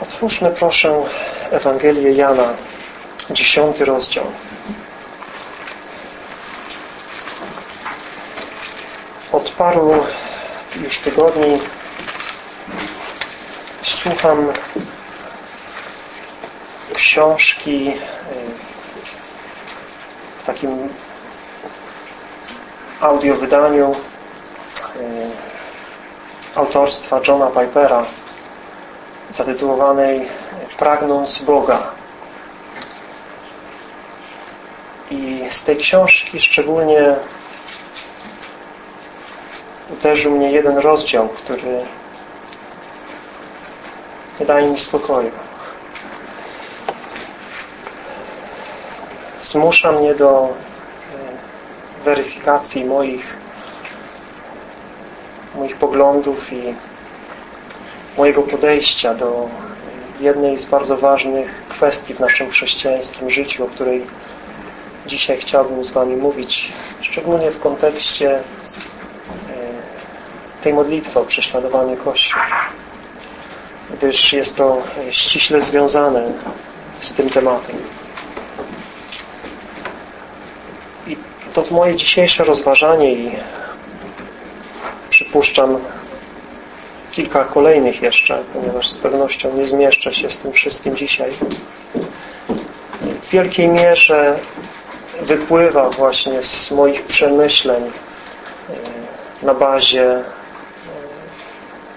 Otwórzmy proszę Ewangelię Jana, dziesiąty rozdział. Od paru już tygodni słucham książki w takim audiowydaniu autorstwa Johna Pipera zatytułowanej Pragnąc Boga. I z tej książki szczególnie uderzył mnie jeden rozdział, który nie daje mi spokoju. Zmusza mnie do weryfikacji moich moich poglądów i mojego podejścia do jednej z bardzo ważnych kwestii w naszym chrześcijańskim życiu, o której dzisiaj chciałbym z Wami mówić, szczególnie w kontekście tej modlitwy o prześladowanie Kościół, gdyż jest to ściśle związane z tym tematem. I to moje dzisiejsze rozważanie i przypuszczam kilka kolejnych jeszcze, ponieważ z pewnością nie zmieszczę się z tym wszystkim dzisiaj. W wielkiej mierze wypływa właśnie z moich przemyśleń na bazie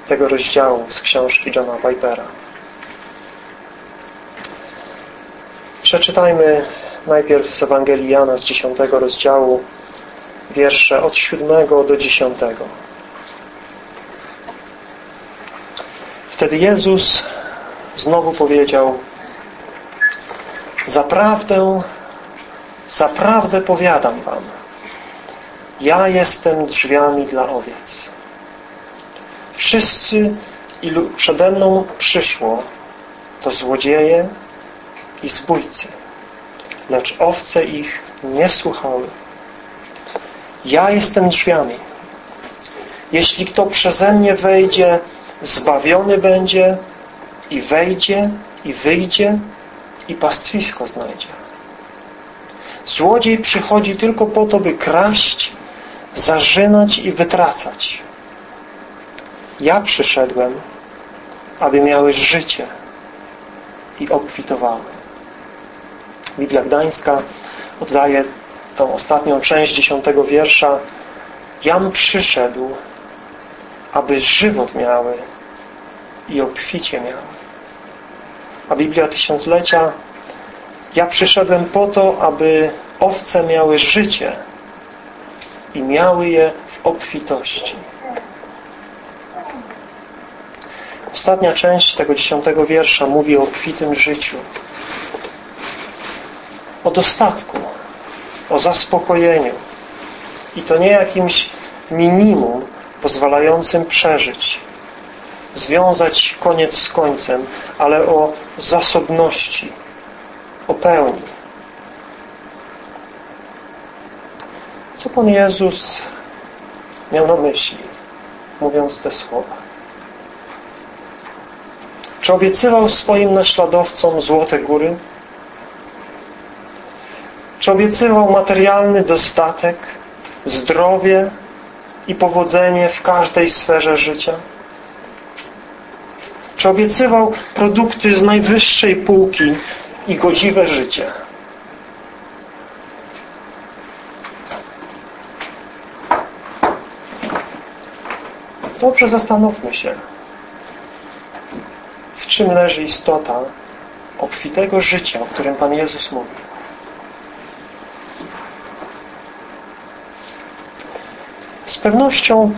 tego rozdziału z książki Johna Pipera. Przeczytajmy najpierw z Ewangelii Jana z 10 rozdziału wiersze od 7 do 10. Wtedy Jezus znowu powiedział Zaprawdę, zaprawdę powiadam wam ja jestem drzwiami dla owiec. Wszyscy, ilu przede mną przyszło, to złodzieje i zbójcy, lecz owce ich nie słuchały. Ja jestem drzwiami. Jeśli kto przeze mnie wejdzie, zbawiony będzie i wejdzie i wyjdzie i pastwisko znajdzie. Złodziej przychodzi tylko po to, by kraść, zarzynać i wytracać. Ja przyszedłem, aby miały życie i obfitowały. Biblia Gdańska oddaje tą ostatnią część dziesiątego wiersza. Jam przyszedł, aby żywot miały i obficie miały. A Biblia Tysiąclecia ja przyszedłem po to, aby owce miały życie i miały je w obfitości. Ostatnia część tego dziesiątego wiersza mówi o obfitym życiu, o dostatku, o zaspokojeniu. I to nie jakimś minimum pozwalającym przeżyć, związać koniec z końcem, ale o zasobności, o pełni. Co Pan Jezus miał na myśli, mówiąc te słowa? Czy obiecywał swoim naśladowcom złote góry? Czy obiecywał materialny dostatek, zdrowie i powodzenie w każdej sferze życia? Czy obiecywał produkty z najwyższej półki i godziwe życie? Dobrze zastanówmy się, w czym leży istota obfitego życia, o którym Pan Jezus mówi. Pewnością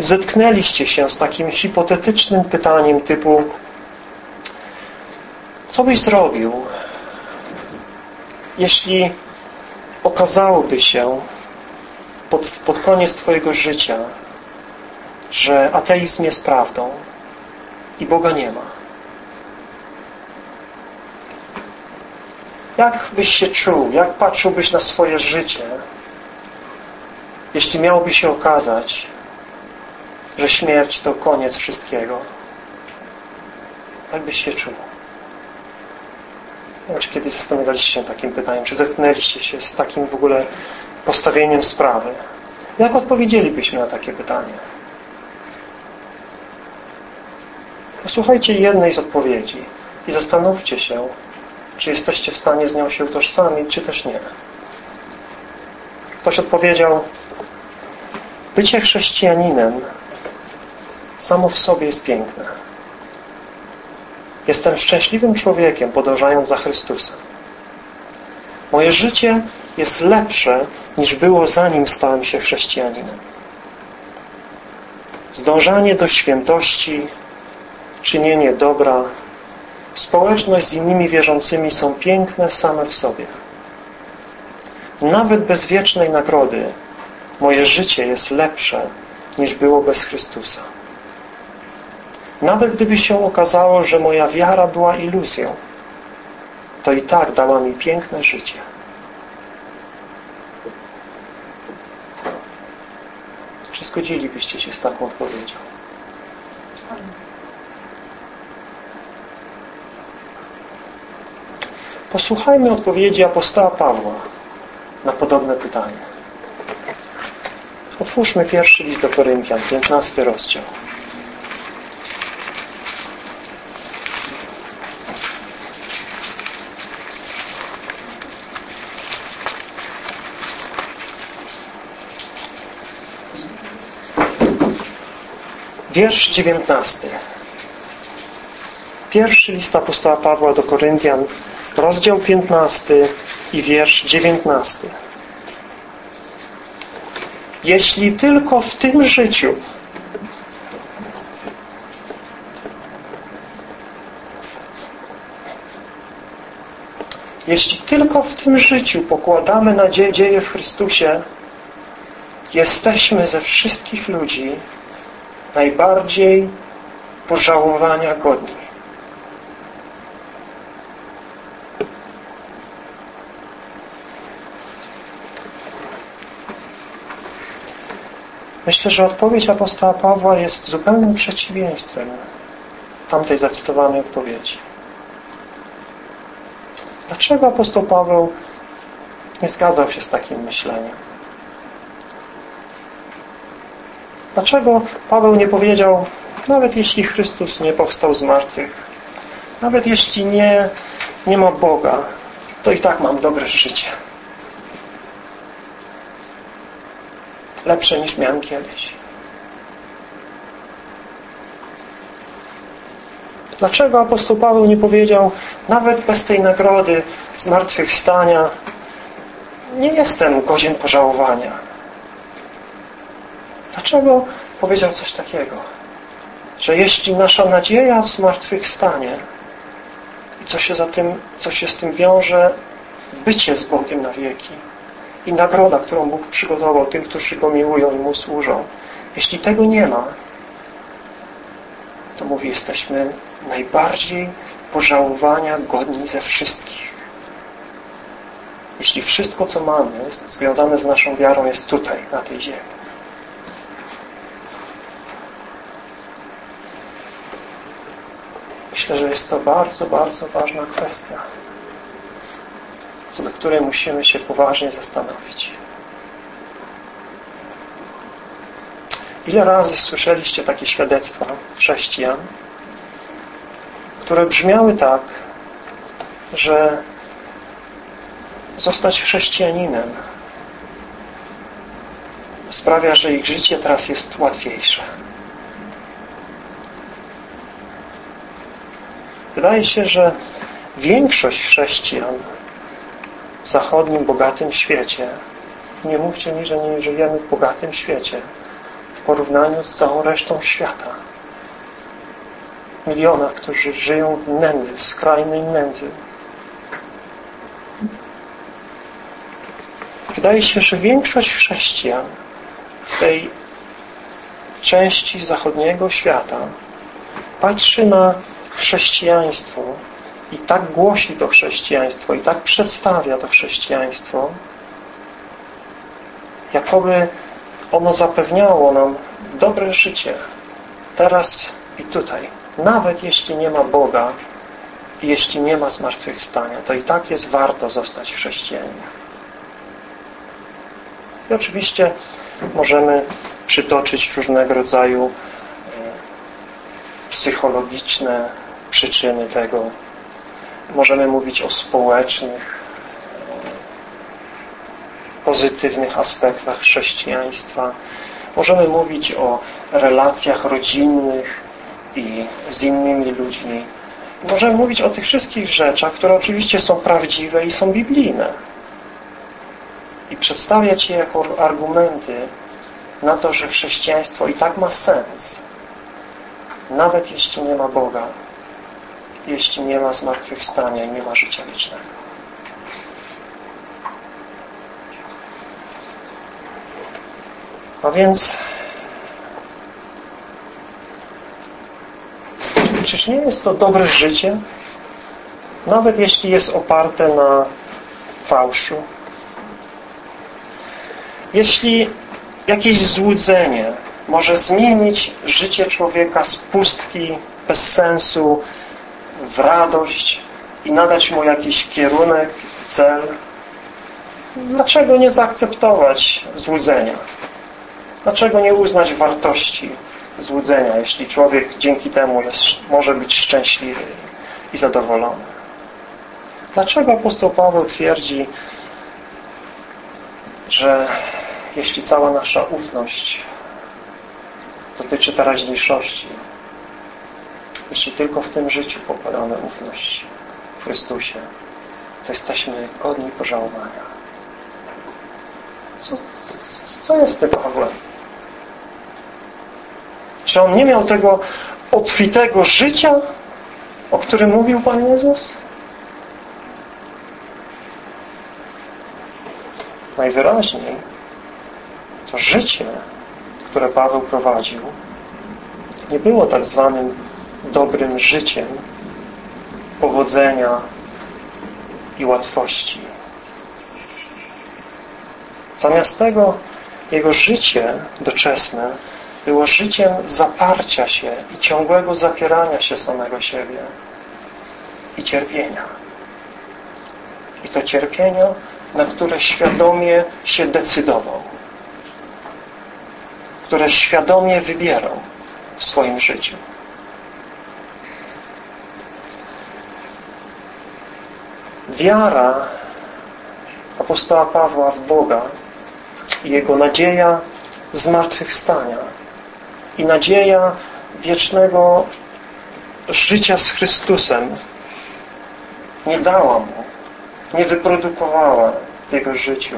zetknęliście się z takim hipotetycznym pytaniem typu co byś zrobił, jeśli okazałoby się pod, pod koniec Twojego życia, że ateizm jest prawdą i Boga nie ma. Jak byś się czuł, jak patrzyłbyś na swoje życie, jeśli miałoby się okazać, że śmierć to koniec wszystkiego? Jak byś się czuł? Nie wiem, czy kiedyś zastanawialiście się takim pytaniem, czy zetknęliście się z takim w ogóle postawieniem sprawy. Jak odpowiedzielibyśmy na takie pytanie? Posłuchajcie jednej z odpowiedzi i zastanówcie się, czy jesteście w stanie z nią się utożsamić, czy też nie. Ktoś odpowiedział, bycie chrześcijaninem samo w sobie jest piękne. Jestem szczęśliwym człowiekiem, podążając za Chrystusem. Moje życie jest lepsze, niż było zanim stałem się chrześcijaninem. Zdążanie do świętości, czynienie dobra, społeczność z innymi wierzącymi są piękne same w sobie. Nawet bez wiecznej nagrody moje życie jest lepsze niż było bez Chrystusa. Nawet gdyby się okazało, że moja wiara była iluzją, to i tak dała mi piękne życie. Czy zgodzilibyście się z taką odpowiedzią? Posłuchajmy odpowiedzi apostoła Pawła na podobne pytanie. Otwórzmy pierwszy list do Koryntian, 15 rozdział. Wiersz 19. Pierwszy list apostoła Pawła do Koryntian, rozdział 15 i wiersz 19. Jeśli tylko w tym życiu Jeśli tylko w tym życiu pokładamy nadzieję w Chrystusie, jesteśmy ze wszystkich ludzi najbardziej pożałowania godni. Myślę, że odpowiedź apostoła Pawła jest zupełnym przeciwieństwem tamtej zacytowanej odpowiedzi. Dlaczego apostoł Paweł nie zgadzał się z takim myśleniem? Dlaczego Paweł nie powiedział, nawet jeśli Chrystus nie powstał z martwych, nawet jeśli nie, nie ma Boga, to i tak mam dobre życie. Lepsze niż miałem kiedyś. Dlaczego apostoł Paweł nie powiedział, nawet bez tej nagrody zmartwychwstania nie jestem godzien pożałowania? Dlaczego powiedział coś takiego? Że jeśli nasza nadzieja w zmartwychwstanie i co się, za tym, co się z tym wiąże, bycie z Bogiem na wieki i nagroda, którą Bóg przygotował tym, którzy Go miłują i Mu służą. Jeśli tego nie ma, to mówi, jesteśmy najbardziej pożałowania godni ze wszystkich. Jeśli wszystko, co mamy, związane z naszą wiarą jest tutaj, na tej ziemi. Myślę, że jest to bardzo, bardzo ważna kwestia, co do której musimy się poważnie zastanowić. Ile razy słyszeliście takie świadectwa chrześcijan, które brzmiały tak, że zostać chrześcijaninem sprawia, że ich życie teraz jest łatwiejsze. Wydaje się, że większość chrześcijan w zachodnim, bogatym świecie nie mówcie mi, że nie żyjemy w bogatym świecie w porównaniu z całą resztą świata milionach, którzy żyją w nędzy, skrajnej nędzy. Wydaje się, że większość chrześcijan w tej części zachodniego świata patrzy na chrześcijaństwo i tak głosi to chrześcijaństwo i tak przedstawia to chrześcijaństwo, jakoby ono zapewniało nam dobre życie teraz i tutaj nawet jeśli nie ma Boga, jeśli nie ma zmartwychwstania, to i tak jest warto zostać chrześcijaninem. I oczywiście możemy przytoczyć różnego rodzaju e, psychologiczne przyczyny tego. Możemy mówić o społecznych, pozytywnych aspektach chrześcijaństwa. Możemy mówić o relacjach rodzinnych i z innymi ludźmi. Możemy mówić o tych wszystkich rzeczach, które oczywiście są prawdziwe i są biblijne. I przedstawiać je jako argumenty na to, że chrześcijaństwo i tak ma sens. Nawet jeśli nie ma Boga, jeśli nie ma zmartwychwstania i nie ma życia wiecznego. A więc czyż nie jest to dobre życie? Nawet jeśli jest oparte na fałszu. Jeśli jakieś złudzenie może zmienić życie człowieka z pustki, bez sensu, w radość i nadać mu jakiś kierunek, cel, dlaczego nie zaakceptować złudzenia? Dlaczego nie uznać wartości złudzenia, jeśli człowiek dzięki temu jest, może być szczęśliwy i zadowolony? Dlaczego apostoł Paweł twierdzi, że jeśli cała nasza ufność dotyczy teraźniejszości, jeśli tylko w tym życiu pokładamy ufność w Chrystusie, to jesteśmy godni pożałowania. Co, co jest z tym Pawłem? Czy on nie miał tego obfitego życia, o którym mówił Pan Jezus? Najwyraźniej to życie, które Paweł prowadził, nie było tak zwanym dobrym życiem powodzenia i łatwości. Zamiast tego jego życie doczesne było życiem zaparcia się i ciągłego zapierania się samego siebie i cierpienia. I to cierpienia, na które świadomie się decydował które świadomie wybierał w swoim życiu. Wiara apostoła Pawła w Boga i jego nadzieja zmartwychwstania i nadzieja wiecznego życia z Chrystusem nie dała mu, nie wyprodukowała w jego życiu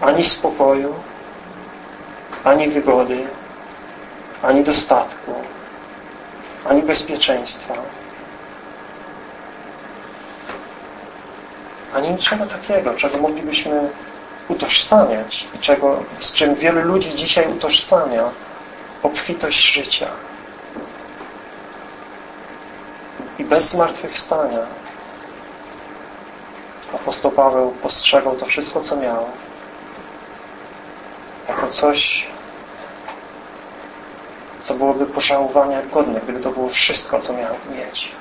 ani spokoju, ani wygody, ani dostatku, ani bezpieczeństwa, ani niczego takiego, czego moglibyśmy utożsamiać i czego, z czym wielu ludzi dzisiaj utożsamia obfitość życia. I bez zmartwychwstania apostoł Paweł postrzegał to wszystko, co miał jako coś, co byłoby pożałowania godne, gdyby to było wszystko, co miał mieć.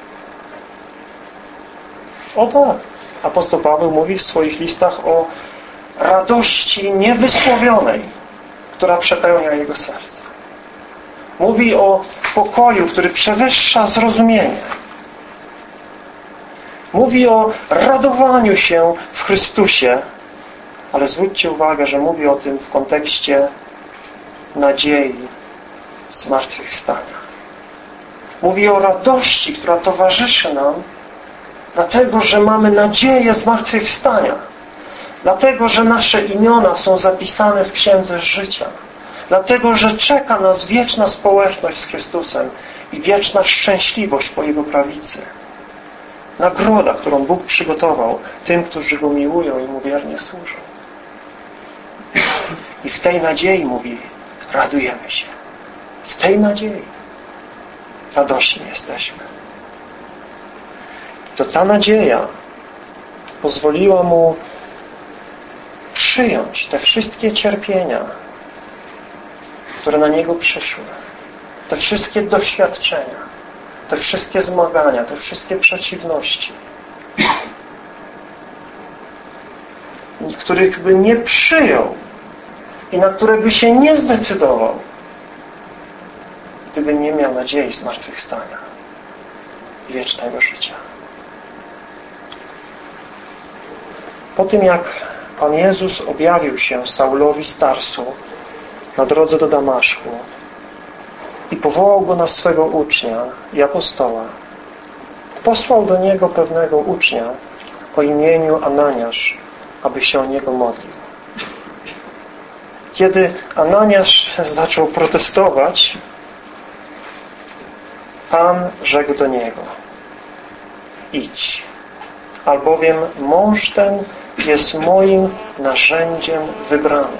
O tak, apostoł Paweł mówi w swoich listach o radości niewysłowionej, która przepełnia jego serce. Mówi o pokoju, który przewyższa zrozumienie. Mówi o radowaniu się w Chrystusie, ale zwróćcie uwagę, że mówi o tym w kontekście nadziei zmartwychwstania. Mówi o radości, która towarzyszy nam, dlatego, że mamy nadzieję zmartwychwstania. Dlatego, że nasze imiona są zapisane w Księdze Życia. Dlatego, że czeka nas wieczna społeczność z Chrystusem i wieczna szczęśliwość po Jego prawicy. Nagroda, którą Bóg przygotował tym, którzy Go miłują i Mu wiernie służą. I w tej nadziei, mówi, radujemy się. W tej nadziei radośni jesteśmy. To ta nadzieja pozwoliła mu przyjąć te wszystkie cierpienia, które na niego przyszły. te wszystkie doświadczenia, te wszystkie zmagania, te wszystkie przeciwności, których by nie przyjął i na które by się nie zdecydował, gdyby nie miał nadziei zmartwychwstania i wiecznego życia. Po tym jak Pan Jezus objawił się Saulowi Starsu na drodze do Damaszku i powołał go na swego ucznia i apostoła, posłał do niego pewnego ucznia o imieniu Ananiasz, aby się o niego modlił. Kiedy Ananiasz zaczął protestować, Pan rzekł do niego idź, albowiem mąż ten jest moim narzędziem wybranym,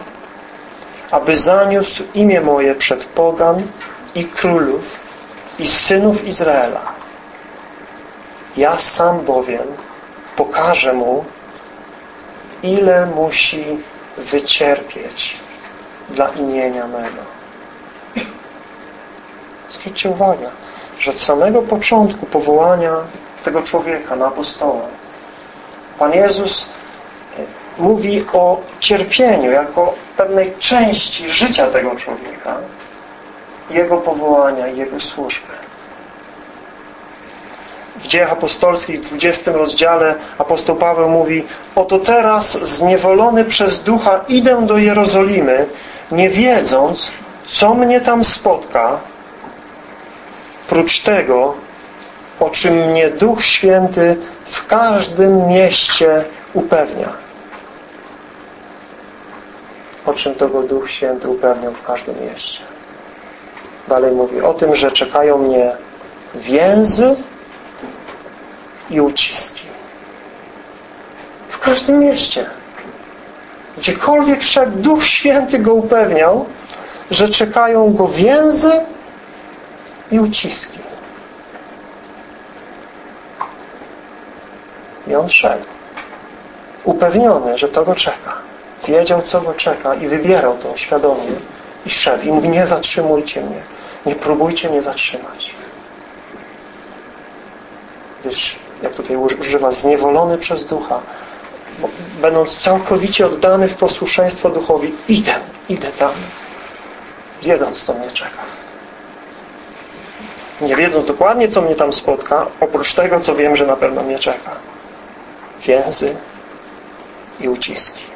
aby zaniósł imię moje przed pogan i królów i synów Izraela. Ja sam bowiem pokażę mu, ile musi wycierpieć dla imienia mego. Zwróćcie uwagę, że od samego początku powołania tego człowieka na apostoła Pan Jezus mówi o cierpieniu jako pewnej części życia tego człowieka, jego powołania jego służby. W dziejach apostolskich w 20 rozdziale apostoł Paweł mówi Oto teraz zniewolony przez ducha idę do Jerozolimy, nie wiedząc, co mnie tam spotka, prócz tego, o czym mnie Duch Święty w każdym mieście upewnia. O czym to go Duch Święty upewniał w każdym mieście. Dalej mówi o tym, że czekają mnie więzy i uciski. W każdym mieście. Gdziekolwiek szedł, Duch Święty go upewniał, że czekają go więzy i uciski. I on szedł. Upewniony, że to go czeka. Wiedział, co go czeka i wybierał to świadomie. I szedł. I mówi, nie zatrzymujcie mnie. Nie próbujcie mnie zatrzymać. Gdyż, jak tutaj używa, zniewolony przez ducha, będąc całkowicie oddany w posłuszeństwo duchowi, idę, idę tam, wiedząc, co mnie czeka. Nie wiedząc dokładnie, co mnie tam spotka, oprócz tego, co wiem, że na pewno mnie czeka. Więzy i uciski.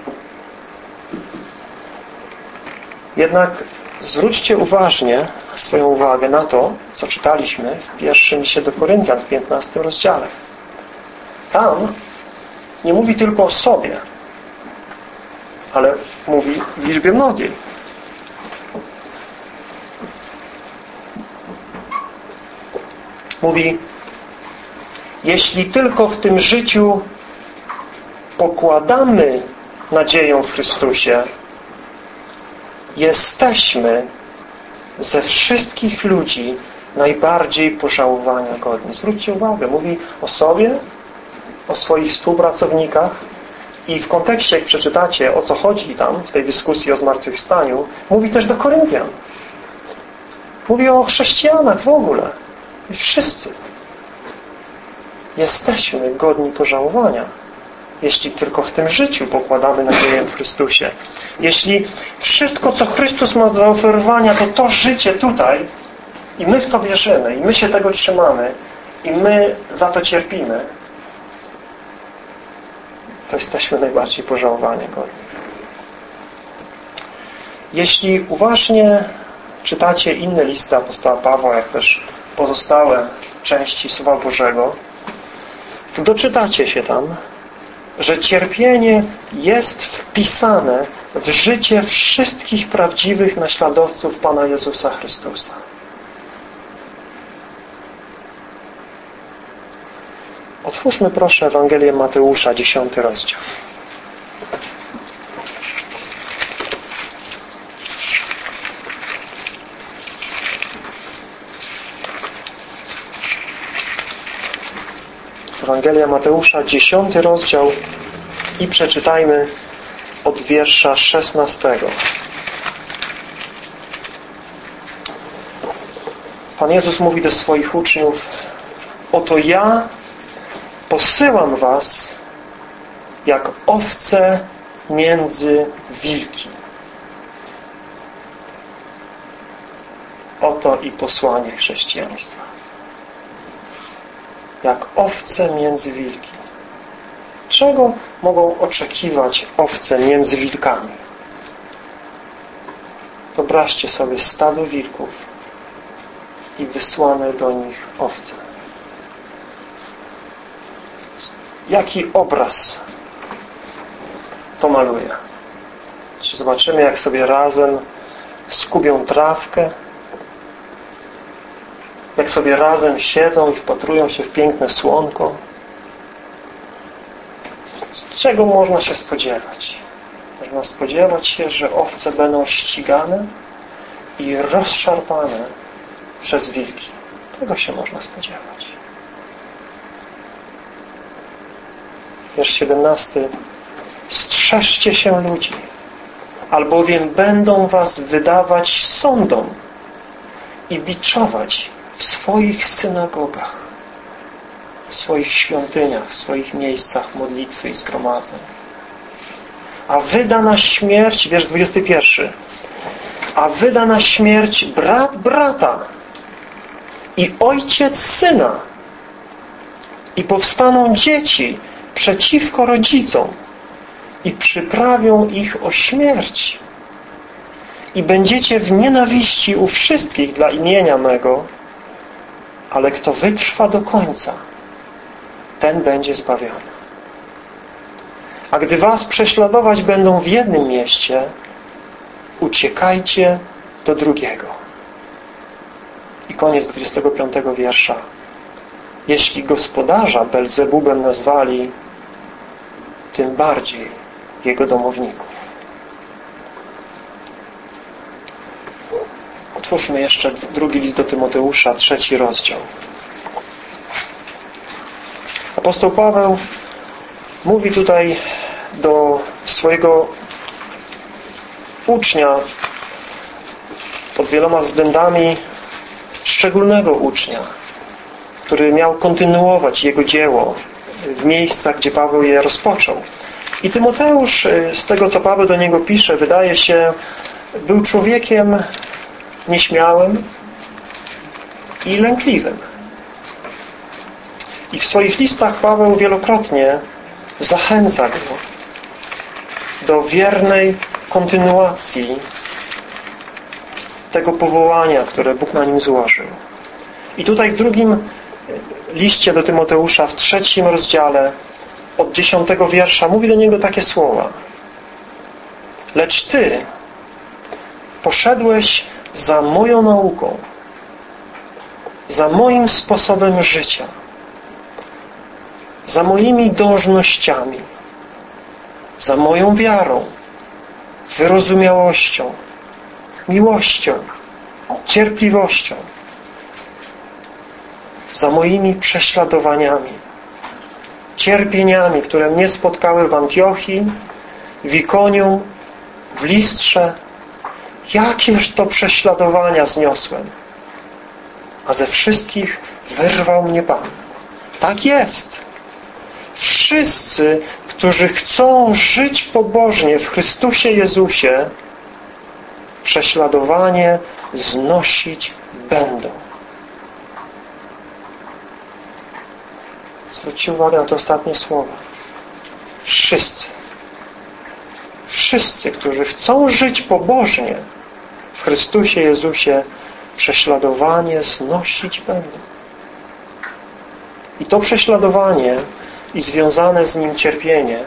Jednak zwróćcie uważnie swoją uwagę na to, co czytaliśmy w pierwszym liście do Koryntian w 15 rozdziale. Tam nie mówi tylko o sobie, ale mówi w liczbie mnogiej. Mówi, jeśli tylko w tym życiu pokładamy nadzieję w Chrystusie, jesteśmy ze wszystkich ludzi najbardziej pożałowania godni. Zwróćcie uwagę, mówi o sobie, o swoich współpracownikach i w kontekście, jak przeczytacie, o co chodzi tam w tej dyskusji o zmartwychwstaniu, mówi też do Koryntian. Mówi o chrześcijanach w ogóle. Wszyscy jesteśmy godni pożałowania jeśli tylko w tym życiu pokładamy nadzieję w Chrystusie. Jeśli wszystko, co Chrystus ma do zaoferowania, to to życie tutaj i my w to wierzymy i my się tego trzymamy i my za to cierpimy, to jesteśmy najbardziej pożałowania godni. Jeśli uważnie czytacie inne listy apostoła Pawła, jak też pozostałe części Słowa Bożego, to doczytacie się tam, że cierpienie jest wpisane w życie wszystkich prawdziwych naśladowców Pana Jezusa Chrystusa. Otwórzmy proszę Ewangelię Mateusza, dziesiąty rozdział. Ewangelia Mateusza, dziesiąty rozdział i przeczytajmy od wiersza szesnastego. Pan Jezus mówi do swoich uczniów Oto ja posyłam was jak owce między wilki. Oto i posłanie chrześcijaństwa. Jak owce między wilki. Czego mogą oczekiwać owce między wilkami? Wyobraźcie sobie stado wilków i wysłane do nich owce. Jaki obraz to maluje? Czy zobaczymy, jak sobie razem skubią trawkę, jak sobie razem siedzą i wpatrują się w piękne słonko. Czego można się spodziewać? Można spodziewać się, że owce będą ścigane i rozszarpane przez wilki. Tego się można spodziewać. Wiersz 17. Strzeżcie się ludzi, albowiem będą was wydawać sądom i biczować w swoich synagogach, w swoich świątyniach, w swoich miejscach modlitwy i zgromadzeń. A wyda na śmierć, wiersz 21, a wyda na śmierć brat brata i ojciec syna i powstaną dzieci przeciwko rodzicom i przyprawią ich o śmierć i będziecie w nienawiści u wszystkich dla imienia mego ale kto wytrwa do końca, ten będzie zbawiony. A gdy was prześladować będą w jednym mieście, uciekajcie do drugiego. I koniec 25 wiersza. Jeśli gospodarza Belzebubem nazwali, tym bardziej jego domowników. Otwórzmy jeszcze drugi list do Tymoteusza, trzeci rozdział. Apostoł Paweł mówi tutaj do swojego ucznia pod wieloma względami szczególnego ucznia, który miał kontynuować jego dzieło w miejscach, gdzie Paweł je rozpoczął. I Tymoteusz, y, z tego co Paweł do niego pisze, wydaje się, był człowiekiem nieśmiałym i lękliwym. I w swoich listach Paweł wielokrotnie zachęca go do wiernej kontynuacji tego powołania, które Bóg na nim złożył. I tutaj w drugim liście do Tymoteusza, w trzecim rozdziale, od dziesiątego wiersza, mówi do niego takie słowa. Lecz Ty poszedłeś za moją nauką, za moim sposobem życia, za moimi dążnościami, za moją wiarą, wyrozumiałością, miłością, cierpliwością, za moimi prześladowaniami, cierpieniami, które mnie spotkały w Antiochii, w Ikonium, w Listrze, Jakież to prześladowania zniosłem. A ze wszystkich wyrwał mnie Pan. Tak jest. Wszyscy, którzy chcą żyć pobożnie w Chrystusie Jezusie, prześladowanie znosić będą. Zwróćcie uwagę na te ostatnie słowa. Wszyscy. Wszyscy, którzy chcą żyć pobożnie, w Chrystusie Jezusie prześladowanie znosić będą. I to prześladowanie i związane z nim cierpienie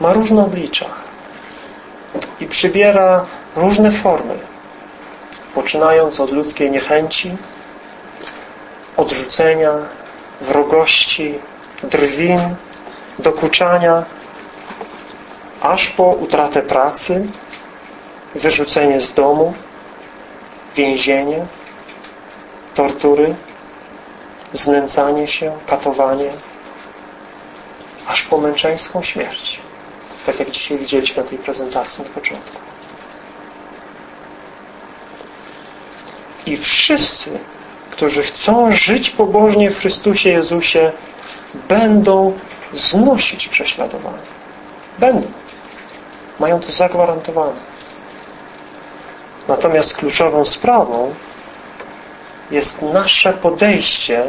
ma różne oblicza i przybiera różne formy, poczynając od ludzkiej niechęci, odrzucenia, wrogości, drwin, dokuczania, aż po utratę pracy, wyrzucenie z domu, więzienie, tortury, znęcanie się, katowanie, aż po męczeńską śmierć. Tak jak dzisiaj widzieliśmy na tej prezentacji na początku. I wszyscy, którzy chcą żyć pobożnie w Chrystusie Jezusie, będą znosić prześladowanie. Będą. Mają to zagwarantowane. Natomiast kluczową sprawą jest nasze podejście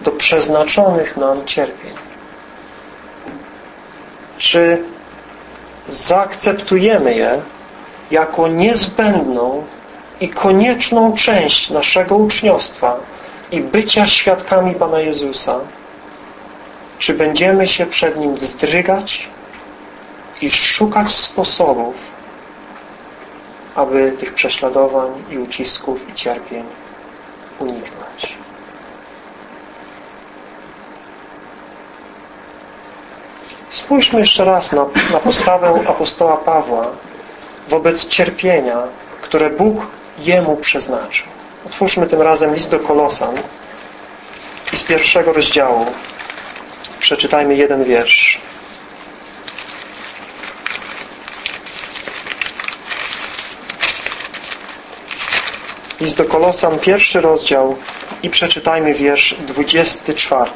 do przeznaczonych nam cierpień. Czy zaakceptujemy je jako niezbędną i konieczną część naszego uczniostwa i bycia świadkami Pana Jezusa, czy będziemy się przed Nim wzdrygać i szukać sposobów, aby tych prześladowań i ucisków i cierpień uniknąć. Spójrzmy jeszcze raz na, na postawę apostoła Pawła wobec cierpienia, które Bóg jemu przeznaczył. Otwórzmy tym razem list do Kolosan i z pierwszego rozdziału przeczytajmy jeden wiersz. List do Kolosan, pierwszy rozdział i przeczytajmy wiersz 24.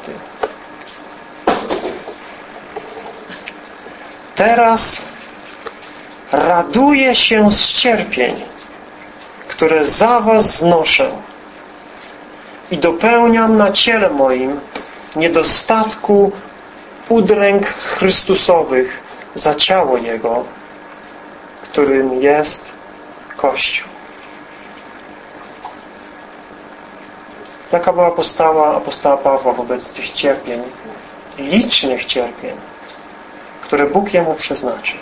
Teraz raduję się z cierpień, które za was znoszę i dopełniam na ciele moim niedostatku udręk Chrystusowych za ciało Jego, którym jest Kościół. Taka była postawa apostoła Pawła wobec tych cierpień, licznych cierpień, które Bóg jemu przeznaczył.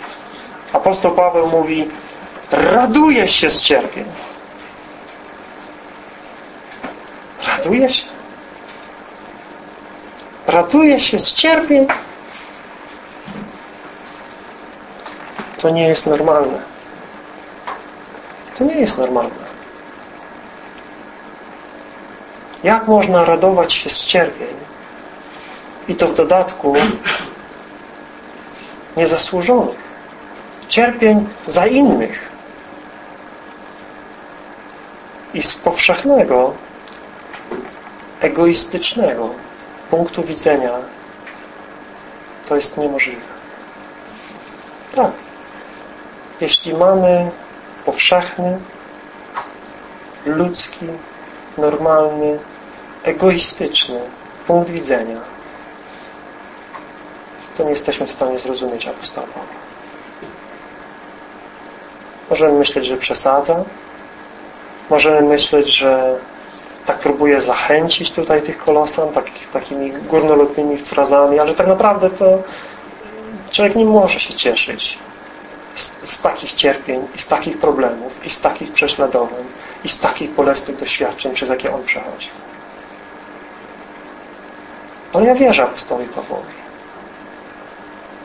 Apostoł Paweł mówi, raduje się z cierpień. Raduje się? Raduje się z cierpień? To nie jest normalne. To nie jest normalne. Jak można radować się z cierpień? I to w dodatku niezasłużonych. Cierpień za innych. I z powszechnego, egoistycznego punktu widzenia to jest niemożliwe. Tak. Jeśli mamy powszechny, ludzki, normalny, egoistyczny punkt widzenia, to nie jesteśmy w stanie zrozumieć apostoła Możemy myśleć, że przesadza. Możemy myśleć, że tak próbuje zachęcić tutaj tych kolosan tak, takimi górnolotnymi frazami, ale tak naprawdę to człowiek nie może się cieszyć z, z, takich cierpień i z takich problemów i z takich prześladowań i z takich bolesnych doświadczeń, przez jakie on przechodzi. Ale ja wierzę apostołowi Pawłowi.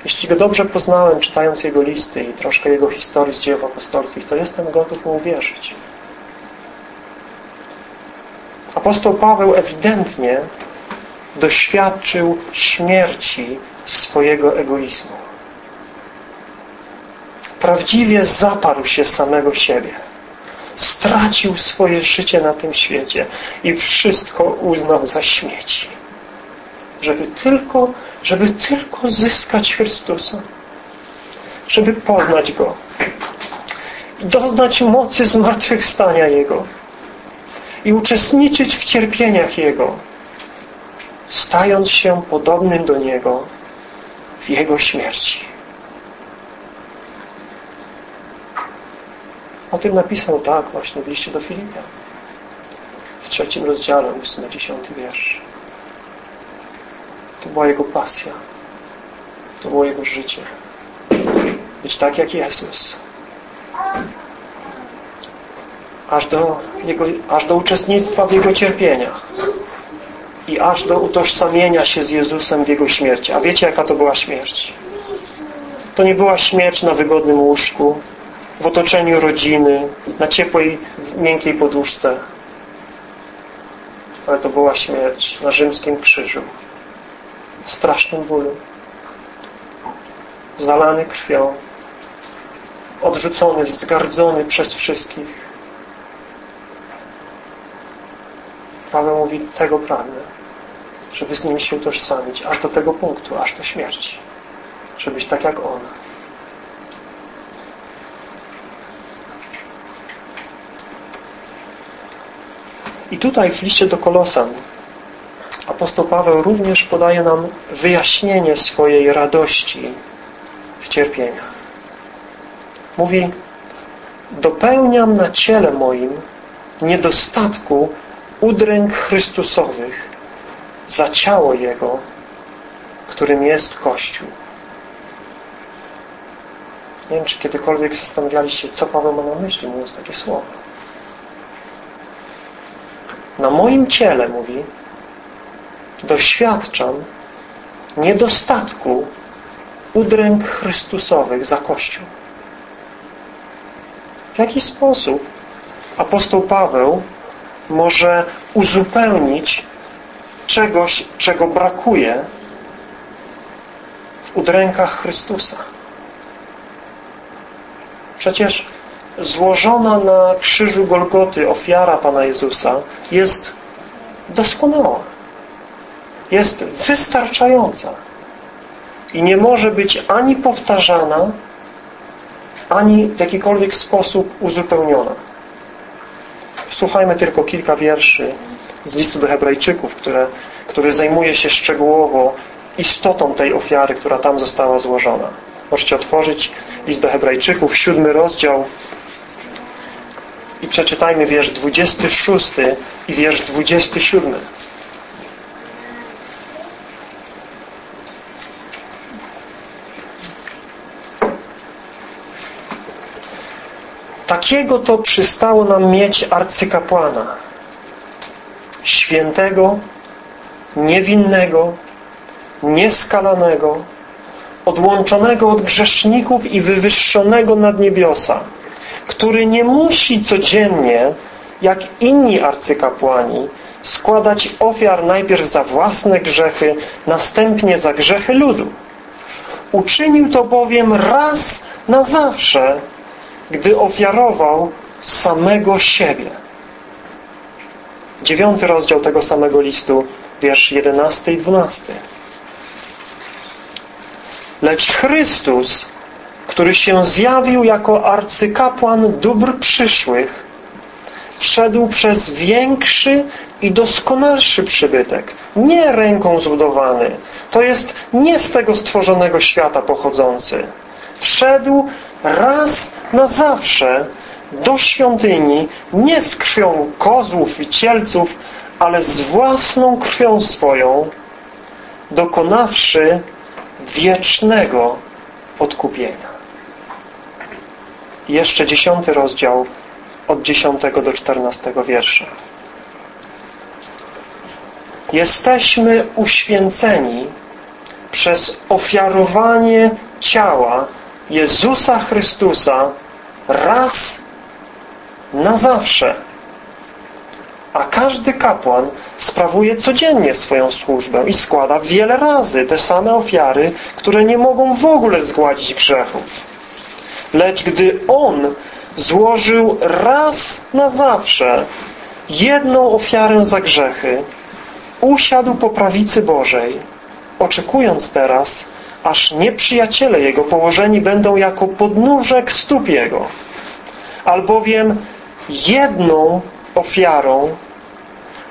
Jeśli go dobrze poznałem, czytając jego listy i troszkę jego historii z dzieł apostolskich, to jestem gotów mu uwierzyć. Apostoł Paweł ewidentnie doświadczył śmierci swojego egoizmu. Prawdziwie zaparł się samego siebie. Stracił swoje życie na tym świecie i wszystko uznał za śmieci. Żeby tylko, żeby tylko zyskać Chrystusa. Żeby poznać Go. Doznać mocy zmartwychwstania Jego i uczestniczyć w cierpieniach Jego, stając się podobnym do Niego w Jego śmierci. O tym napisał tak właśnie w liście do Filipa. W trzecim rozdziale, ósmy, dziesiąty wiersz. Była Jego pasja. To było Jego życie. Być tak jak Jezus aż do, jego, aż do uczestnictwa w Jego cierpieniach i aż do utożsamienia się z Jezusem w Jego śmierci. A wiecie, jaka to była śmierć? To nie była śmierć na wygodnym łóżku, w otoczeniu rodziny, na ciepłej, miękkiej poduszce. Ale to była śmierć na rzymskim krzyżu. W strasznym bólu. Zalany krwią. Odrzucony, zgardzony przez wszystkich mówi, tego pragnę, żeby z nim się utożsamić, aż do tego punktu, aż do śmierci. Żebyś tak jak On. I tutaj w liście do Kolosan apostoł Paweł również podaje nam wyjaśnienie swojej radości w cierpieniach. Mówi, dopełniam na ciele moim niedostatku udręk Chrystusowych za ciało Jego, którym jest Kościół. Nie wiem, czy kiedykolwiek zastanawialiście, co Paweł ma na myśli, mówiąc takie słowa. Na moim ciele, mówi, doświadczam niedostatku udręk Chrystusowych za Kościół. W jaki sposób apostoł Paweł może uzupełnić czegoś, czego brakuje w udrękach Chrystusa? Przecież złożona na krzyżu Golgoty ofiara Pana Jezusa jest doskonała. Jest wystarczająca. I nie może być ani powtarzana, ani w jakikolwiek sposób uzupełniona. Słuchajmy tylko kilka wierszy z listu do hebrajczyków, które, który zajmuje się szczegółowo istotą tej ofiary, która tam została złożona. Możecie otworzyć list do hebrajczyków, siódmy rozdział i przeczytajmy wiersz 26 i wiersz 27. Takiego to przystało nam mieć arcykapłana. Świętego, niewinnego, nieskalanego, odłączonego od grzeszników i wywyższonego nad niebiosa, który nie musi codziennie, jak inni arcykapłani, składać ofiar najpierw za własne grzechy, następnie za grzechy ludu. Uczynił to bowiem raz na zawsze gdy ofiarował samego siebie. Dziewiąty rozdział tego samego listu, wiersz 11 i 12. Lecz Chrystus, który się zjawił jako arcykapłan dóbr przyszłych, wszedł przez większy i doskonalszy przybytek, nie ręką zbudowany. To jest nie z tego stworzonego świata pochodzący. Wszedł raz na zawsze do świątyni nie z krwią kozłów i cielców, ale z własną krwią swoją, dokonawszy wiecznego odkupienia. jeszcze dziesiąty rozdział od dziesiątego do czternastego wiersza. Jesteśmy uświęceni przez ofiarowanie ciała Jezusa Chrystusa raz na zawsze. A każdy kapłan sprawuje codziennie swoją służbę i składa wiele razy te same ofiary, które nie mogą w ogóle zgładzić grzechów. Lecz gdy On złożył raz na zawsze jedną ofiarę za grzechy, usiadł po prawicy Bożej, oczekując teraz aż nieprzyjaciele Jego położeni będą jako podnóżek stóp Jego. Albowiem jedną ofiarą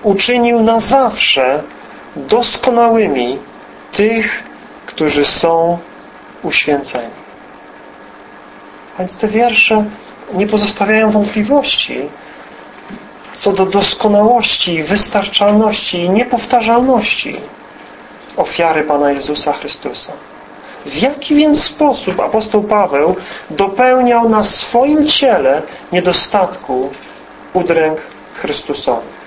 uczynił na zawsze doskonałymi tych, którzy są uświęceni. A więc te wiersze nie pozostawiają wątpliwości co do doskonałości, wystarczalności i niepowtarzalności ofiary Pana Jezusa Chrystusa. W jaki więc sposób apostoł Paweł dopełniał na swoim ciele niedostatku udręk Chrystusowych?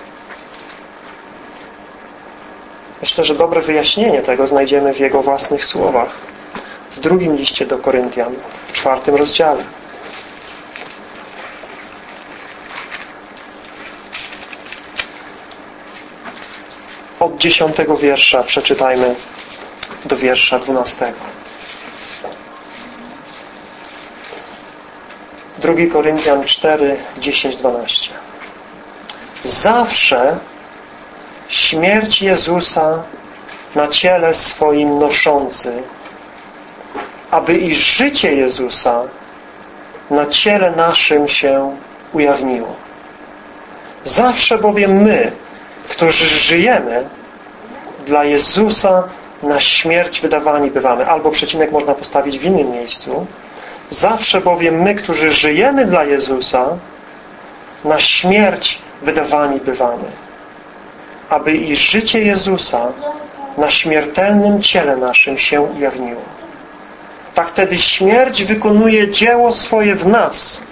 Myślę, że dobre wyjaśnienie tego znajdziemy w jego własnych słowach w drugim liście do Koryntian, w czwartym rozdziale. Od dziesiątego wiersza przeczytajmy do wiersza dwunastego. 2 Koryntian 4, 10, 12. Zawsze śmierć Jezusa na ciele swoim noszący, aby i życie Jezusa na ciele naszym się ujawniło. Zawsze bowiem my, którzy żyjemy, dla Jezusa na śmierć wydawani bywamy. Albo przecinek można postawić w innym miejscu. Zawsze bowiem my, którzy żyjemy dla Jezusa, na śmierć wydawani bywamy. Aby i życie Jezusa na śmiertelnym ciele naszym się ujawniło. Tak wtedy śmierć wykonuje dzieło swoje w nas,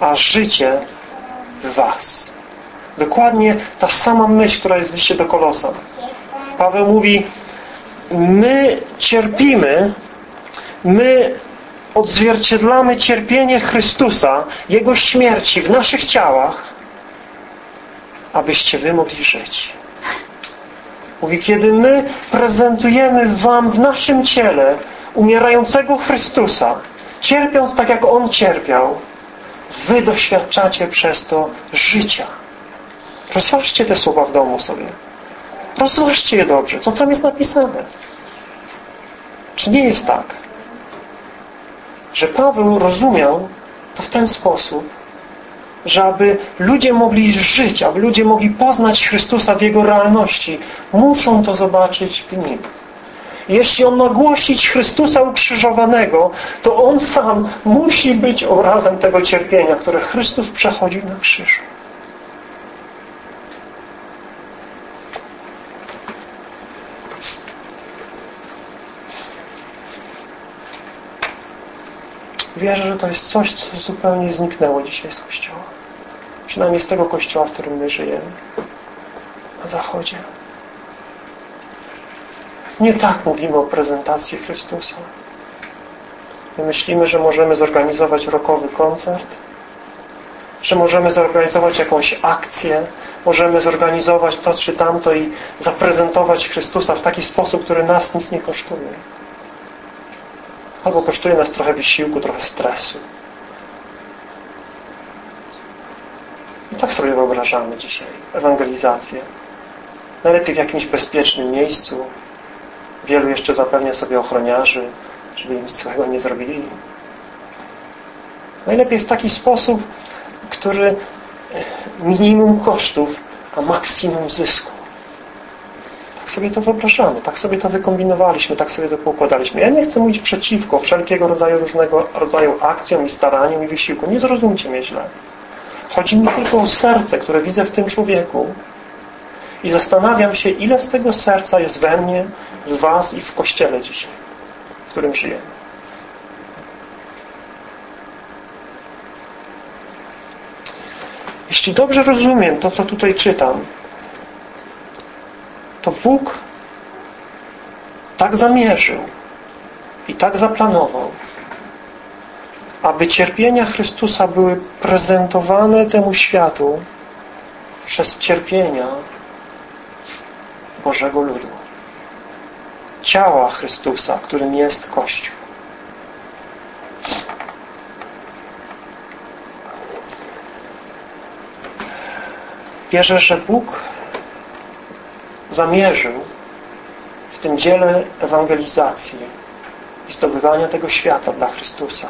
a życie w was. Dokładnie ta sama myśl, która jest w liście do Kolosa. Paweł mówi, my cierpimy, my odzwierciedlamy cierpienie Chrystusa, Jego śmierci w naszych ciałach, abyście wy mogli żyć. Mówi, kiedy my prezentujemy wam w naszym ciele umierającego Chrystusa, cierpiąc tak, jak On cierpiał, wy doświadczacie przez to życia. Rozważcie te słowa w domu sobie. Rozważcie je dobrze. Co tam jest napisane? Czy nie jest tak, że Paweł rozumiał to w ten sposób, że aby ludzie mogli żyć, aby ludzie mogli poznać Chrystusa w Jego realności, muszą to zobaczyć w Nim. Jeśli On ma głosić Chrystusa ukrzyżowanego, to On sam musi być obrazem tego cierpienia, które Chrystus przechodził na krzyżu. Wierzę, że to jest coś, co zupełnie zniknęło dzisiaj z Kościoła. Przynajmniej z tego Kościoła, w którym my żyjemy. Na Zachodzie. Nie tak mówimy o prezentacji Chrystusa. My myślimy, że możemy zorganizować rokowy koncert, że możemy zorganizować jakąś akcję, możemy zorganizować to czy tamto i zaprezentować Chrystusa w taki sposób, który nas nic nie kosztuje. Albo kosztuje nas trochę wysiłku, trochę stresu. I tak sobie wyobrażamy dzisiaj ewangelizację. Najlepiej w jakimś bezpiecznym miejscu. Wielu jeszcze zapewnia sobie ochroniarzy, żeby im złego nie zrobili. Najlepiej w taki sposób, który minimum kosztów, a maksimum zysku. Tak sobie to wyobrażamy, tak sobie to wykombinowaliśmy, tak sobie to poukładaliśmy. Ja nie chcę mówić przeciwko wszelkiego rodzaju różnego rodzaju akcjom i staraniom i wysiłku. Nie zrozumcie mnie źle. Chodzi mi tylko o serce, które widzę w tym człowieku i zastanawiam się, ile z tego serca jest we mnie, w was i w Kościele dzisiaj, w którym żyjemy. Jeśli dobrze rozumiem to, co tutaj czytam, to Bóg tak zamierzył i tak zaplanował, aby cierpienia Chrystusa były prezentowane temu światu przez cierpienia Bożego ludu. Ciała Chrystusa, którym jest Kościół. Wierzę, że Bóg zamierzył w tym dziele ewangelizacji i zdobywania tego świata dla Chrystusa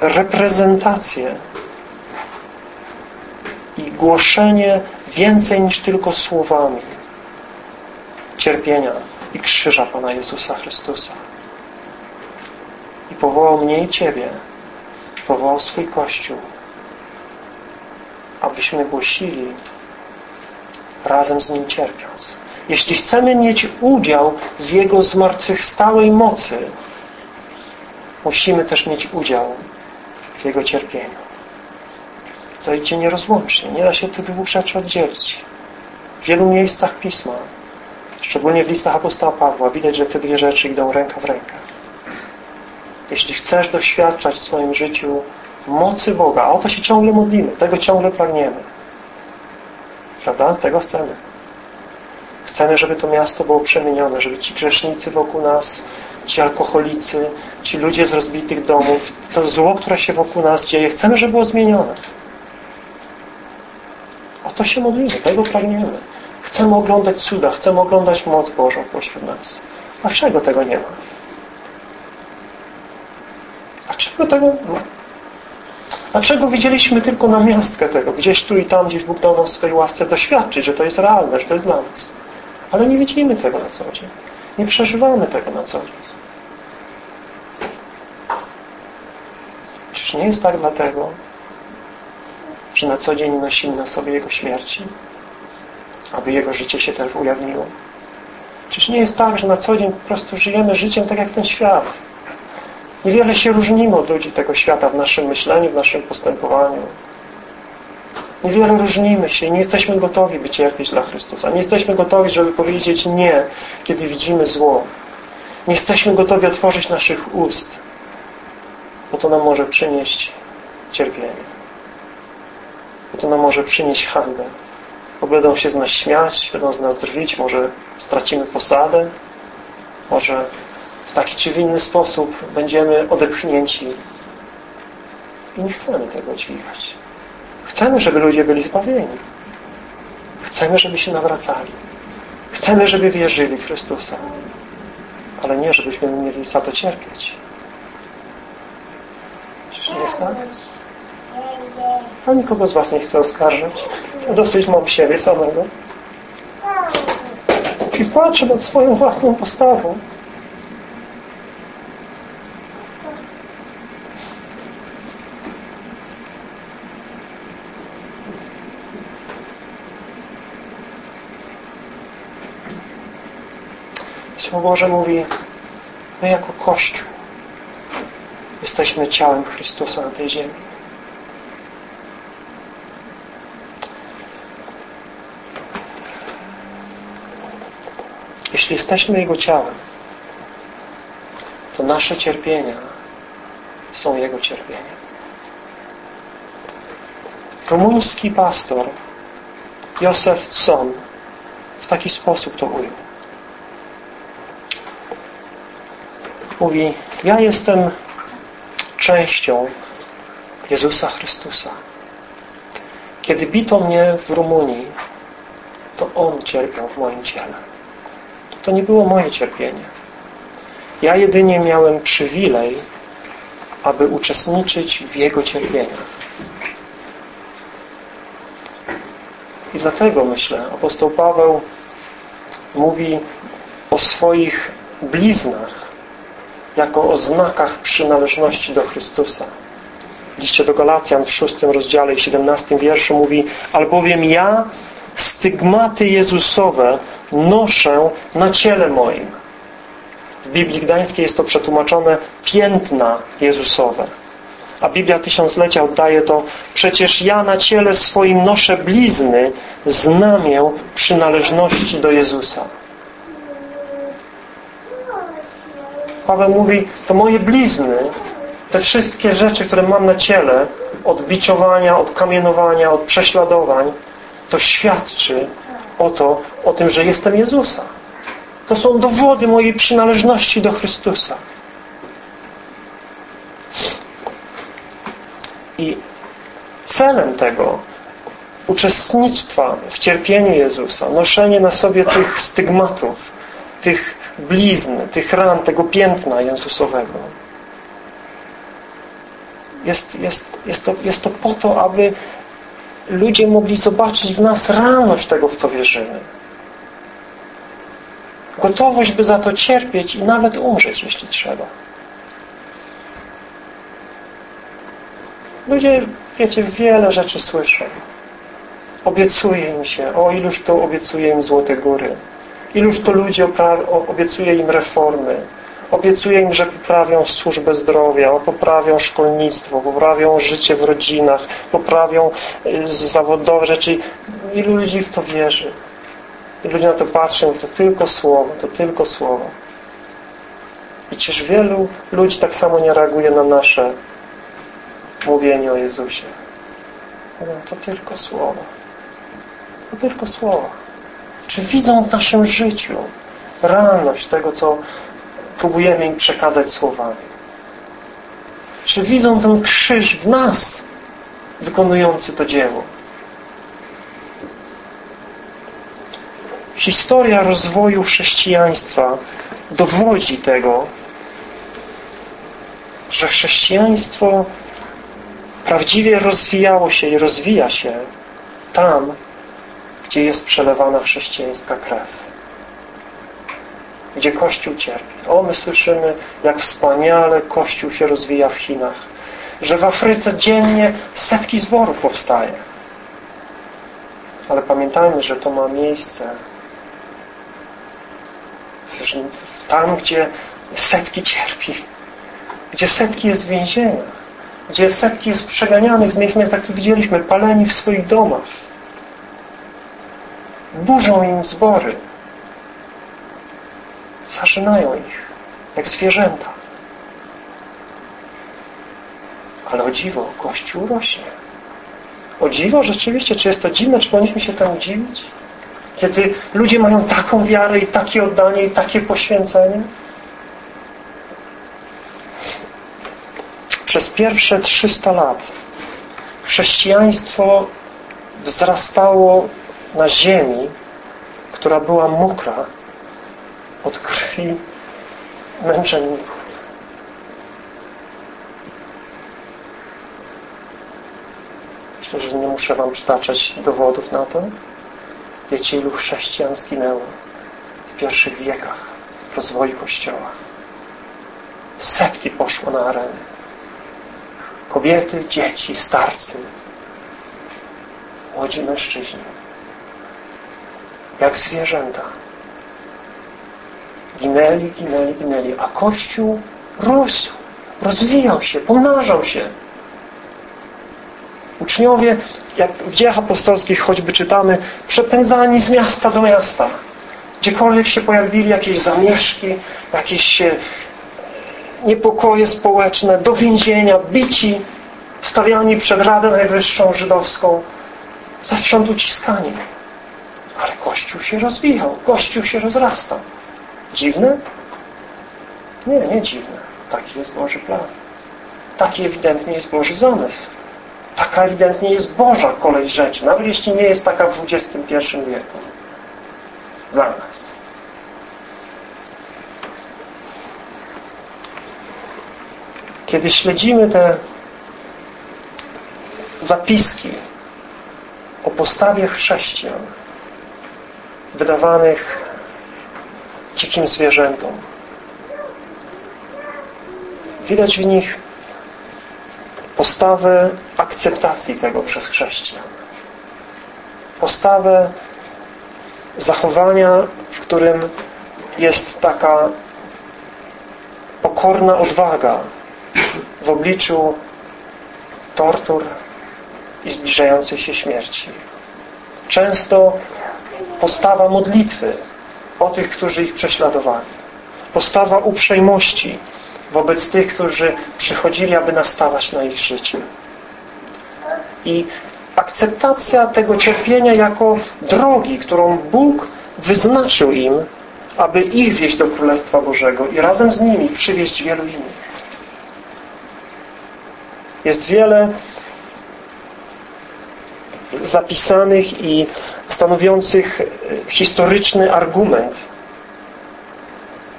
reprezentację i głoszenie więcej niż tylko słowami cierpienia i krzyża Pana Jezusa Chrystusa. I powołał mnie i Ciebie, powołał swój Kościół, abyśmy głosili razem z Nim cierpiąc. Jeśli chcemy mieć udział w Jego zmartwychwstałej mocy, musimy też mieć udział w Jego cierpieniu. To idzie nierozłącznie. Nie da się tych dwóch rzeczy oddzielić. W wielu miejscach Pisma, szczególnie w listach apostoła Pawła, widać, że te dwie rzeczy idą ręka w rękę. Jeśli chcesz doświadczać w swoim życiu mocy Boga, a o to się ciągle modlimy, tego ciągle pragniemy. Prawda? Tego chcemy. Chcemy, żeby to miasto było przemienione, żeby ci grzesznicy wokół nas ci alkoholicy, ci ludzie z rozbitych domów, to zło, które się wokół nas dzieje, chcemy, żeby było zmienione. O to się modlimy, tego pragniemy. Chcemy oglądać cuda, chcemy oglądać moc Bożą pośród nas. Dlaczego tego nie ma? Dlaczego tego nie ma? Dlaczego widzieliśmy tylko na miastkę tego? Gdzieś tu i tam, gdzieś Bóg dał nam w swojej łasce doświadczyć, że to jest realne, że to jest dla nas. Ale nie widzimy tego na co dzień. Nie przeżywamy tego na co dzień. Czyż nie jest tak dlatego, że na co dzień nosimy na sobie Jego śmierci, aby Jego życie się też ujawniło? Czyż nie jest tak, że na co dzień po prostu żyjemy życiem tak jak ten świat? Niewiele się różnimy od ludzi tego świata w naszym myśleniu, w naszym postępowaniu. Niewiele różnimy się i nie jesteśmy gotowi, by cierpieć dla Chrystusa. Nie jesteśmy gotowi, żeby powiedzieć nie, kiedy widzimy zło. Nie jesteśmy gotowi otworzyć naszych ust, bo to nam może przynieść cierpienie. Bo to nam może przynieść hańbę. Bo będą się z nas śmiać, będą z nas drwić, może stracimy posadę, może w taki czy w inny sposób będziemy odepchnięci. I nie chcemy tego dźwigać. Chcemy, żeby ludzie byli zbawieni. Chcemy, żeby się nawracali. Chcemy, żeby wierzyli w Chrystusa. Ale nie, żebyśmy mieli za to cierpieć. Czyż nie jest tak? A nikogo z Was nie chcę oskarżać. Dosyć mam siebie samego. I płaczę nad swoją własną postawą. Słowo Boże mówi, my jako Kościół jesteśmy ciałem Chrystusa na tej ziemi. Jeśli jesteśmy Jego ciałem, to nasze cierpienia są Jego cierpienia. Rumuński pastor Józef Tson w taki sposób to ujął. Mówi, ja jestem częścią Jezusa Chrystusa. Kiedy bito mnie w Rumunii, to On cierpiał w moim ciele. To nie było moje cierpienie. Ja jedynie miałem przywilej, aby uczestniczyć w Jego cierpieniach. I dlatego, myślę, apostoł Paweł mówi o swoich bliznach, jako o znakach przynależności do Chrystusa. Liście do Galacjan w szóstym rozdziale i siedemnastym wierszu mówi Albowiem ja stygmaty Jezusowe noszę na ciele moim. W Biblii Gdańskiej jest to przetłumaczone piętna Jezusowe. A Biblia Tysiąclecia oddaje to Przecież ja na ciele swoim noszę blizny, znamię przynależności do Jezusa. Paweł mówi, to moje blizny, te wszystkie rzeczy, które mam na ciele, od biczowania, od kamienowania, od prześladowań, to świadczy o to, o tym, że jestem Jezusa. To są dowody mojej przynależności do Chrystusa. I celem tego uczestnictwa w cierpieniu Jezusa, noszenie na sobie tych stygmatów, tych blizn, tych ran, tego piętna Jezusowego. Jest, jest, jest, to, jest to po to, aby ludzie mogli zobaczyć w nas realność tego, w co wierzymy. Gotowość, by za to cierpieć i nawet umrzeć, jeśli trzeba. Ludzie, wiecie, wiele rzeczy słyszą. Obiecuje im się, o iluż to obiecuje im Złote Góry. Iluż to ludzi obiecuje im reformy. Obiecuje im, że poprawią służbę zdrowia, poprawią szkolnictwo, poprawią życie w rodzinach, poprawią y, zawodowe rzeczy. Ilu ludzi w to wierzy? I ludzie na to patrzą, to tylko słowo, to tylko słowo. I czyż wielu ludzi tak samo nie reaguje na nasze mówienie o Jezusie? to tylko słowo. To tylko słowa. Czy widzą w naszym życiu realność tego, co próbujemy im przekazać słowami? Czy widzą ten krzyż w nas wykonujący to dzieło? historia rozwoju chrześcijaństwa dowodzi tego, że chrześcijaństwo prawdziwie rozwijało się i rozwija się tam, gdzie jest przelewana chrześcijańska krew. Gdzie Kościół cierpi. O, my słyszymy, jak wspaniale Kościół się rozwija w Chinach. Że w Afryce dziennie setki zborów powstaje. Ale pamiętajmy, że to ma miejsce tam, gdzie setki cierpi. Gdzie setki jest w więzieniach. Gdzie setki jest przeganianych z miejsc, tak jak widzieliśmy, paleni w swoich domach burzą im zbory. Zażynają ich, jak zwierzęta. Ale o dziwo, Kościół rośnie. O dziwo, rzeczywiście, czy jest to dziwne, czy powinniśmy się temu dziwić? Kiedy ludzie mają taką wiarę i takie oddanie i takie poświęcenie? Przez pierwsze 300 lat chrześcijaństwo wzrastało na ziemi, która była mokra od krwi męczenników. Myślę, że nie muszę Wam przytaczać dowodów na to. Wiecie, ilu chrześcijan zginęło w pierwszych wiekach rozwoju Kościoła. Setki poszło na arenę. Kobiety, dzieci, starcy, młodzi mężczyźni jak zwierzęta. Ginęli, ginęli, ginęli, a Kościół rósł, rozwijał się, pomnażał się. Uczniowie, jak w dziejach apostolskich choćby czytamy, przepędzani z miasta do miasta. Gdziekolwiek się pojawili jakieś zamieszki, jakieś e, niepokoje społeczne, do więzienia, bici, stawiani przed Radę Najwyższą Żydowską, zewsząd uciskani. Ale Kościół się rozwijał, Kościół się rozrastał. Dziwne? Nie, nie dziwne. Taki jest Boży plan. Taki ewidentnie jest Boży zamysł. Taka ewidentnie jest Boża kolej rzeczy, nawet jeśli nie jest taka w XXI wieku. Dla nas. Kiedy śledzimy te zapiski o postawie chrześcijan, wydawanych dzikim zwierzętom. Widać w nich postawę akceptacji tego przez chrześcijan. Postawę zachowania, w którym jest taka pokorna odwaga w obliczu tortur i zbliżającej się śmierci. Często postawa modlitwy o tych, którzy ich prześladowali. Postawa uprzejmości wobec tych, którzy przychodzili, aby nastawać na ich życie. I akceptacja tego cierpienia jako drogi, którą Bóg wyznaczył im, aby ich wieść do Królestwa Bożego i razem z nimi przywieźć wielu innych. Jest wiele zapisanych i stanowiących historyczny argument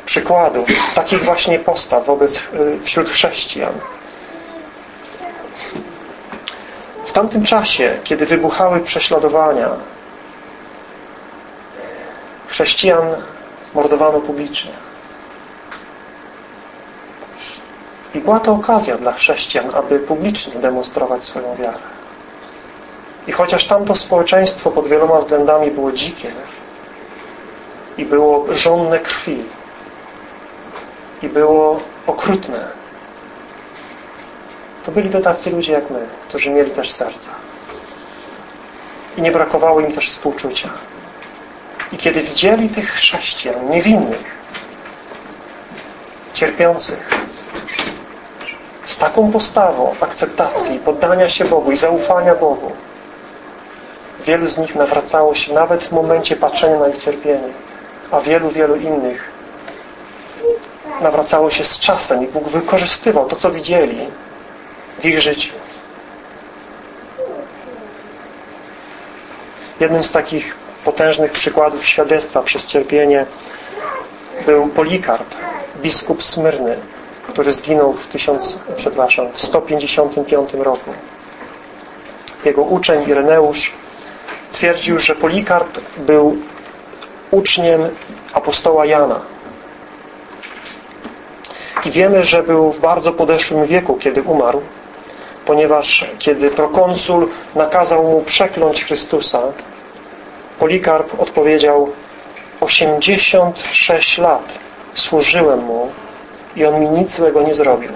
przykładów takich właśnie postaw wobec e, wśród chrześcijan. W tamtym czasie, kiedy wybuchały prześladowania, chrześcijan mordowano publicznie. I była to okazja dla chrześcijan, aby publicznie demonstrować swoją wiarę. I chociaż tamto społeczeństwo pod wieloma względami było dzikie i było żonne krwi i było okrutne, to byli to tacy ludzie jak my, którzy mieli też serca. I nie brakowało im też współczucia. I kiedy widzieli tych chrześcijan, niewinnych, cierpiących, z taką postawą akceptacji, poddania się Bogu i zaufania Bogu, Wielu z nich nawracało się nawet w momencie patrzenia na ich cierpienie, a wielu, wielu innych nawracało się z czasem i Bóg wykorzystywał to, co widzieli w ich życiu. Jednym z takich potężnych przykładów świadectwa przez cierpienie był Polikarp, biskup Smyrny, który zginął w, 1000, przepraszam, w 155 roku. Jego uczeń Ireneusz twierdził, że Polikarp był uczniem apostoła Jana. I wiemy, że był w bardzo podeszłym wieku, kiedy umarł, ponieważ kiedy prokonsul nakazał mu przekląć Chrystusa, Polikarp odpowiedział 86 lat służyłem mu i on mi nic złego nie zrobił.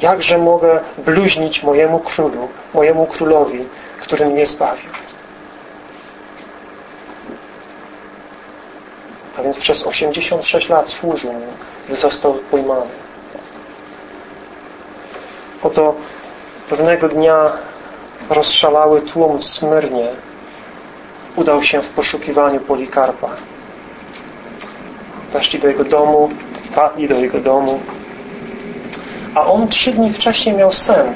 Jakże mogę bluźnić mojemu królu, mojemu królowi, który mnie zbawił? A więc przez 86 lat służył mu, gdy został pojmany. Oto pewnego dnia rozszalały tłum w Smyrnie udał się w poszukiwaniu Polikarpa. Weszli do jego domu, wpadli do jego domu, a on trzy dni wcześniej miał sen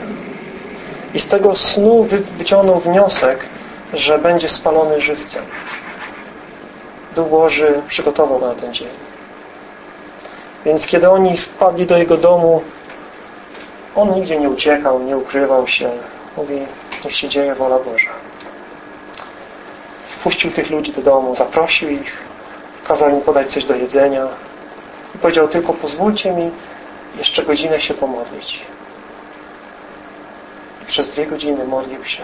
i z tego snu wyciągnął wniosek, że będzie spalony żywcem. Duch Boży przygotował na ten dzień. Więc kiedy oni wpadli do jego domu, on nigdzie nie uciekał, nie ukrywał się. Mówi, niech się dzieje wola Boża. Wpuścił tych ludzi do domu, zaprosił ich, kazał im podać coś do jedzenia i powiedział tylko pozwólcie mi jeszcze godzinę się pomodlić. Przez dwie godziny modlił się.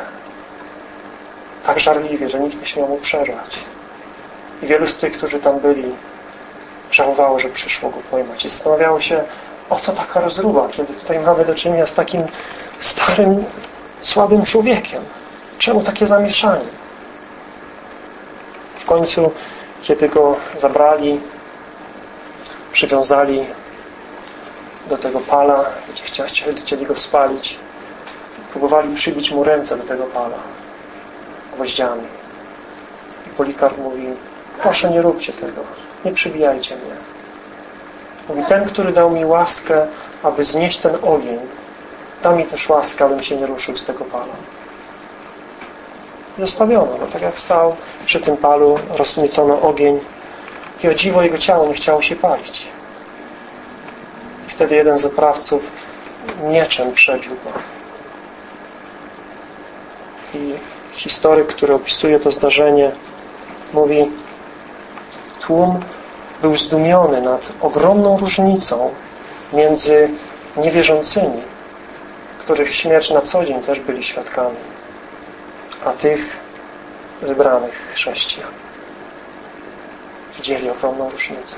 Tak żarliwie, że nikt nie śmiał mu przerwać. I wielu z tych, którzy tam byli, żałowało, że przyszło go pojmać. I zastanawiało się, o co taka rozruba, kiedy tutaj mamy do czynienia z takim starym, słabym człowiekiem. Czemu takie zamieszanie? W końcu, kiedy go zabrali, przywiązali do tego pala, gdzie chcieli, chcieli go spalić, próbowali przybić mu ręce do tego pala gwoździami. I Polikarp mówi, proszę nie róbcie tego, nie przybijajcie mnie. Mówi, ten, który dał mi łaskę, aby znieść ten ogień, da mi też łaskę, abym się nie ruszył z tego pala. I zostawiono, no tak jak stał przy tym palu, rozniecono ogień i o dziwo jego ciało nie chciało się palić. I wtedy jeden z oprawców mieczem przebił go. I historyk, który opisuje to zdarzenie, mówi tłum był zdumiony nad ogromną różnicą między niewierzącymi, których śmierć na co dzień też byli świadkami, a tych wybranych chrześcijan. Widzieli ogromną różnicę.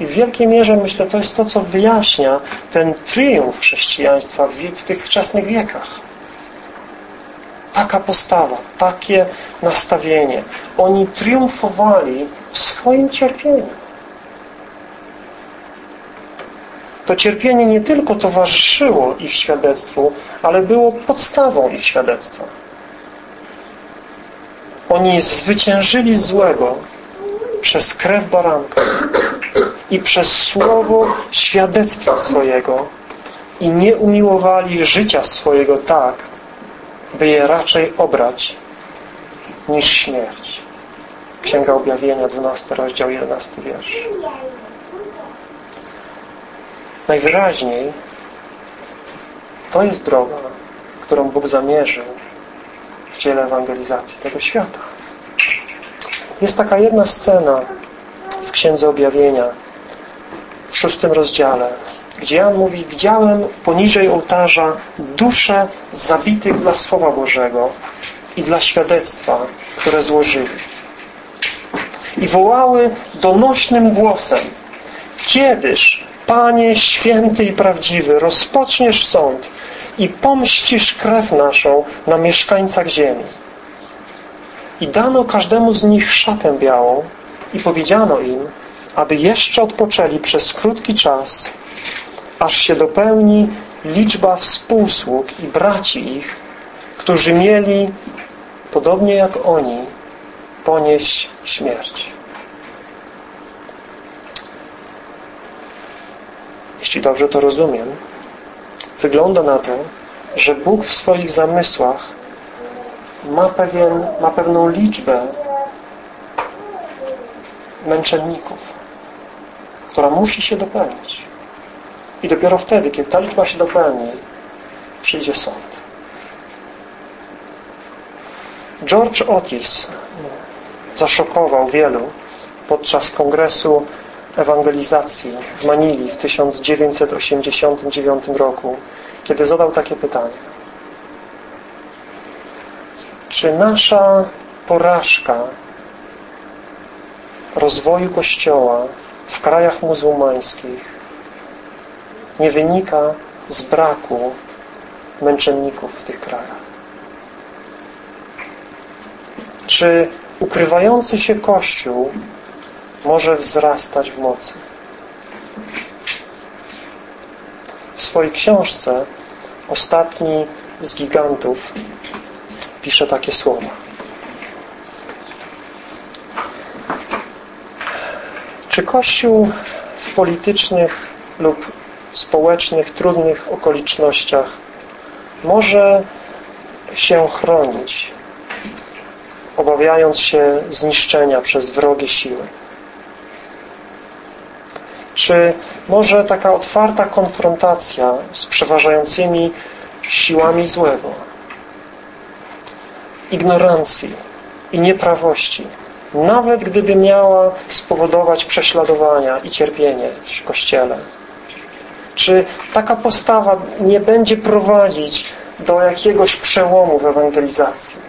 I w wielkiej mierze, myślę, to jest to, co wyjaśnia ten triumf chrześcijaństwa w, w tych wczesnych wiekach. Taka postawa, takie nastawienie. Oni triumfowali w swoim cierpieniu. To cierpienie nie tylko towarzyszyło ich świadectwu, ale było podstawą ich świadectwa. Oni zwyciężyli złego przez krew baranka i przez słowo świadectwa swojego i nie umiłowali życia swojego tak, by je raczej obrać niż śmierć. Księga Objawienia, 12 rozdział, 11 wiersz. Najwyraźniej to jest droga, którą Bóg zamierzył w dziele ewangelizacji tego świata. Jest taka jedna scena w Księdze Objawienia w szóstym rozdziale, gdzie Jan mówi, widziałem poniżej ołtarza dusze zabitych dla Słowa Bożego i dla świadectwa, które złożyli. I wołały donośnym głosem, kiedyż, Panie święty i prawdziwy, rozpoczniesz sąd i pomścisz krew naszą na mieszkańcach ziemi. I dano każdemu z nich szatę białą i powiedziano im, aby jeszcze odpoczęli przez krótki czas, aż się dopełni liczba współsług i braci ich, którzy mieli, podobnie jak oni, ponieść śmierć. Jeśli dobrze to rozumiem, wygląda na to, że Bóg w swoich zamysłach ma, pewien, ma pewną liczbę męczenników, która musi się dopełnić. I dopiero wtedy, kiedy ta liczba się dopełni, przyjdzie sąd. George Otis zaszokował wielu podczas kongresu ewangelizacji w Manili w 1989 roku, kiedy zadał takie pytanie. Czy nasza porażka rozwoju Kościoła w krajach muzułmańskich nie wynika z braku męczenników w tych krajach? Czy ukrywający się Kościół może wzrastać w mocy? W swojej książce ostatni z gigantów pisze takie słowa. Kościół w politycznych lub społecznych, trudnych okolicznościach może się chronić, obawiając się zniszczenia przez wrogie siły? Czy może taka otwarta konfrontacja z przeważającymi siłami złego, ignorancji i nieprawości, nawet gdyby miała spowodować prześladowania i cierpienie w Kościele, czy taka postawa nie będzie prowadzić do jakiegoś przełomu w ewangelizacji?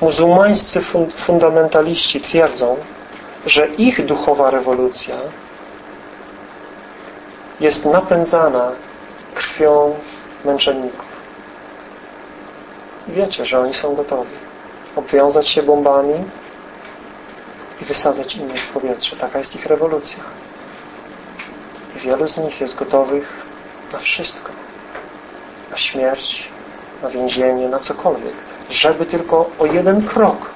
Muzułmańscy fundamentaliści twierdzą, że ich duchowa rewolucja jest napędzana krwią męczenników. Wiecie, że oni są gotowi obwiązać się bombami i wysadzać innych w powietrze. Taka jest ich rewolucja. Wielu z nich jest gotowych na wszystko. Na śmierć, na więzienie, na cokolwiek. Żeby tylko o jeden krok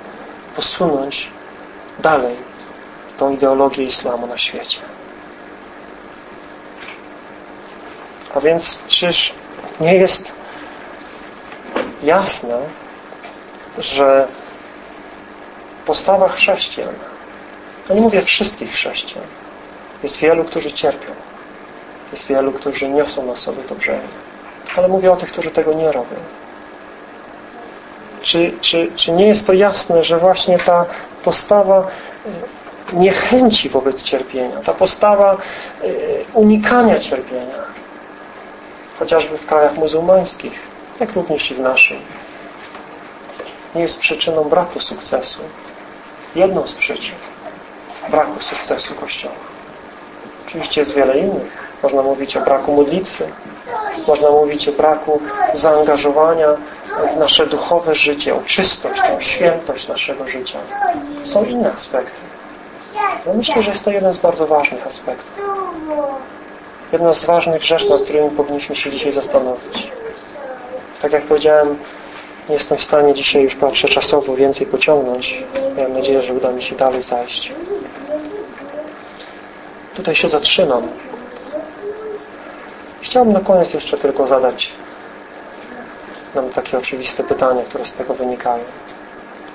posunąć dalej tą ideologię islamu na świecie. A więc czyż nie jest jasne, że postawa chrześcijan, no nie mówię wszystkich chrześcijan, jest wielu, którzy cierpią. Jest wielu, którzy niosą na sobie to brzemię. Ale mówię o tych, którzy tego nie robią. Czy, czy, czy nie jest to jasne, że właśnie ta postawa niechęci wobec cierpienia, ta postawa y, unikania cierpienia, chociażby w krajach muzułmańskich, jak również i w naszym, nie jest przyczyną braku sukcesu. Jedną z przyczyn braku sukcesu Kościoła. Oczywiście jest wiele innych. Można mówić o braku modlitwy, można mówić o braku zaangażowania w nasze duchowe życie, o czystość, o świętość naszego życia. Są inne aspekty. No myślę, że jest to jeden z bardzo ważnych aspektów. Jedna z ważnych rzeczy, nad którymi powinniśmy się dzisiaj zastanowić. Tak jak powiedziałem, nie jestem w stanie dzisiaj już patrzę czasowo więcej pociągnąć. Mam nadzieję, że uda mi się dalej zajść. Tutaj się zatrzymam. Chciałbym na koniec jeszcze tylko zadać nam takie oczywiste pytania, które z tego wynikają.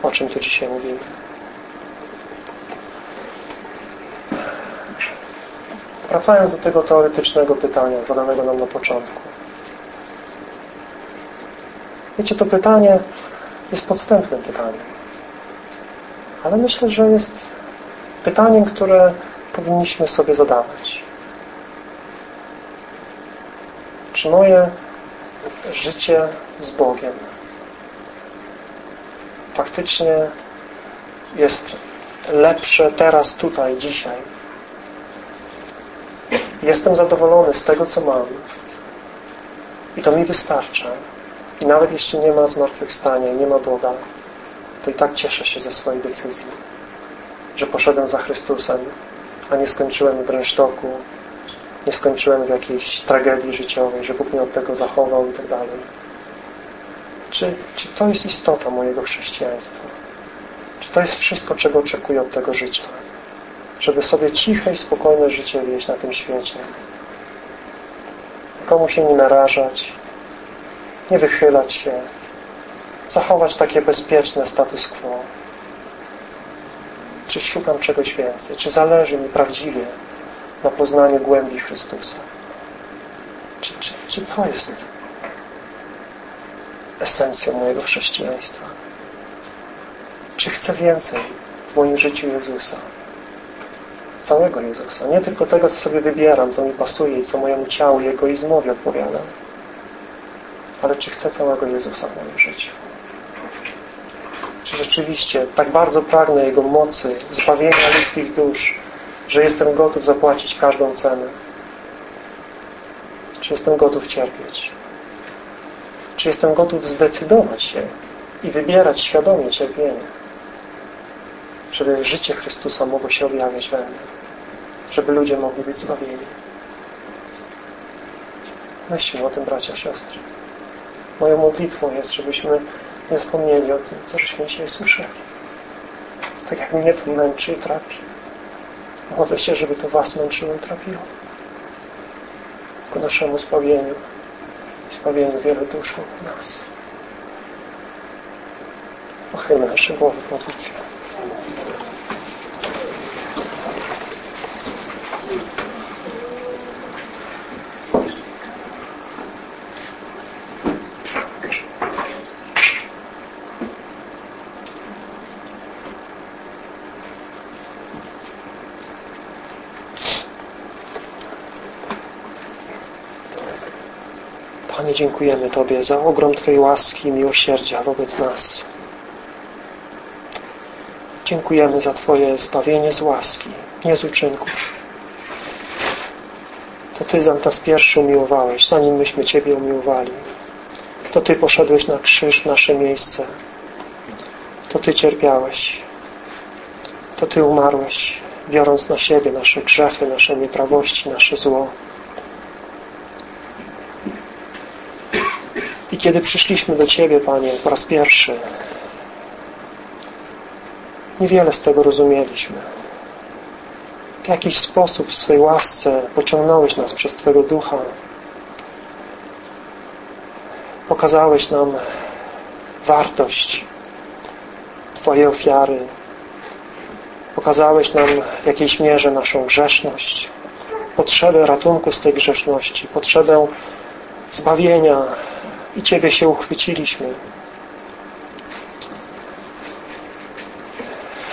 O czym tu dzisiaj mówimy. Wracając do tego teoretycznego pytania zadanego nam na początku. Wiecie, to pytanie jest podstępnym pytaniem. Ale myślę, że jest pytaniem, które powinniśmy sobie zadawać. Czy moje życie z Bogiem faktycznie jest lepsze teraz, tutaj, dzisiaj Jestem zadowolony z tego, co mam. I to mi wystarcza. I nawet jeśli nie ma zmartwychwstania i nie ma Boga, to i tak cieszę się ze swojej decyzji, że poszedłem za Chrystusem, a nie skończyłem w rynsztoku, nie skończyłem w jakiejś tragedii życiowej, że Bóg mnie od tego zachował i tak dalej. Czy, czy to jest istota mojego chrześcijaństwa? Czy to jest wszystko, czego oczekuję od tego życia? żeby sobie ciche i spokojne życie wieść na tym świecie. Nikomu się nie narażać, nie wychylać się, zachować takie bezpieczne status quo. Czy szukam czegoś więcej? Czy zależy mi prawdziwie na poznaniu głębi Chrystusa? Czy, czy, czy to jest esencją mojego chrześcijaństwa? Czy chcę więcej w moim życiu Jezusa? Całego Jezusa. Nie tylko tego, co sobie wybieram, co mi pasuje i co mojemu ciału i egoizmowi odpowiada. Ale czy chcę całego Jezusa w moim życiu? Czy rzeczywiście tak bardzo pragnę Jego mocy, zbawienia ludzkich dusz, że jestem gotów zapłacić każdą cenę? Czy jestem gotów cierpieć? Czy jestem gotów zdecydować się i wybierać świadomie cierpienie? Żeby życie Chrystusa mogło się objawiać we mnie. Żeby ludzie mogli być zbawieni. Myślmy o tym, bracia, siostry. Moją modlitwą jest, żebyśmy nie zapomnieli o tym, co żeśmy dzisiaj słyszeli. Tak jak mnie to męczy i trapi. Modlę się, żeby to Was męczyło i trapiło. Ku naszemu zbawieniu i zbawieniu wielu dusz wokół nas. Pochylmy nasze głowy w modlitwie. Panie, dziękujemy Tobie za ogrom Twojej łaski i miłosierdzia wobec nas. Dziękujemy za Twoje zbawienie z łaski, nie z uczynków. To Ty nas pierwszy umiłowałeś, zanim myśmy Ciebie umiłowali. To Ty poszedłeś na krzyż w nasze miejsce. To Ty cierpiałeś. To Ty umarłeś, biorąc na siebie nasze grzechy, nasze nieprawości, nasze zło. Kiedy przyszliśmy do Ciebie, Panie, po raz pierwszy, niewiele z tego rozumieliśmy. W jakiś sposób w swojej łasce pociągnąłeś nas przez Twojego Ducha. Pokazałeś nam wartość Twojej ofiary. Pokazałeś nam w jakiejś mierze naszą grzeszność, potrzebę ratunku z tej grzeszności, potrzebę zbawienia, i Ciebie się uchwyciliśmy.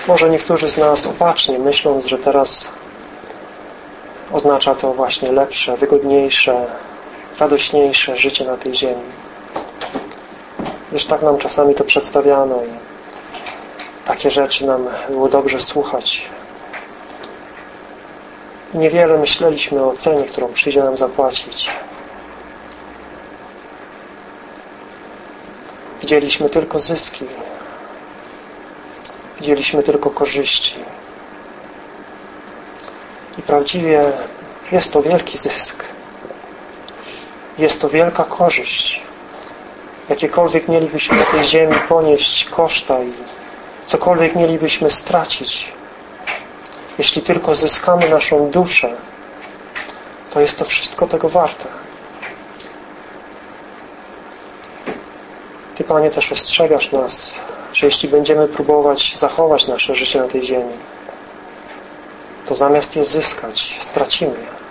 Może niektórzy z nas opacznie myśląc, że teraz oznacza to właśnie lepsze, wygodniejsze, radośniejsze życie na tej ziemi. Wiesz, tak nam czasami to przedstawiano i takie rzeczy nam było dobrze słuchać. Niewiele myśleliśmy o cenie, którą przyjdzie nam zapłacić. Widzieliśmy tylko zyski. Widzieliśmy tylko korzyści. I prawdziwie jest to wielki zysk. Jest to wielka korzyść. Jakiekolwiek mielibyśmy na tej ziemi ponieść koszta i cokolwiek mielibyśmy stracić, jeśli tylko zyskamy naszą duszę, to jest to wszystko tego warte. Ty, Panie, też ostrzegasz nas, że jeśli będziemy próbować zachować nasze życie na tej ziemi, to zamiast je zyskać, stracimy je.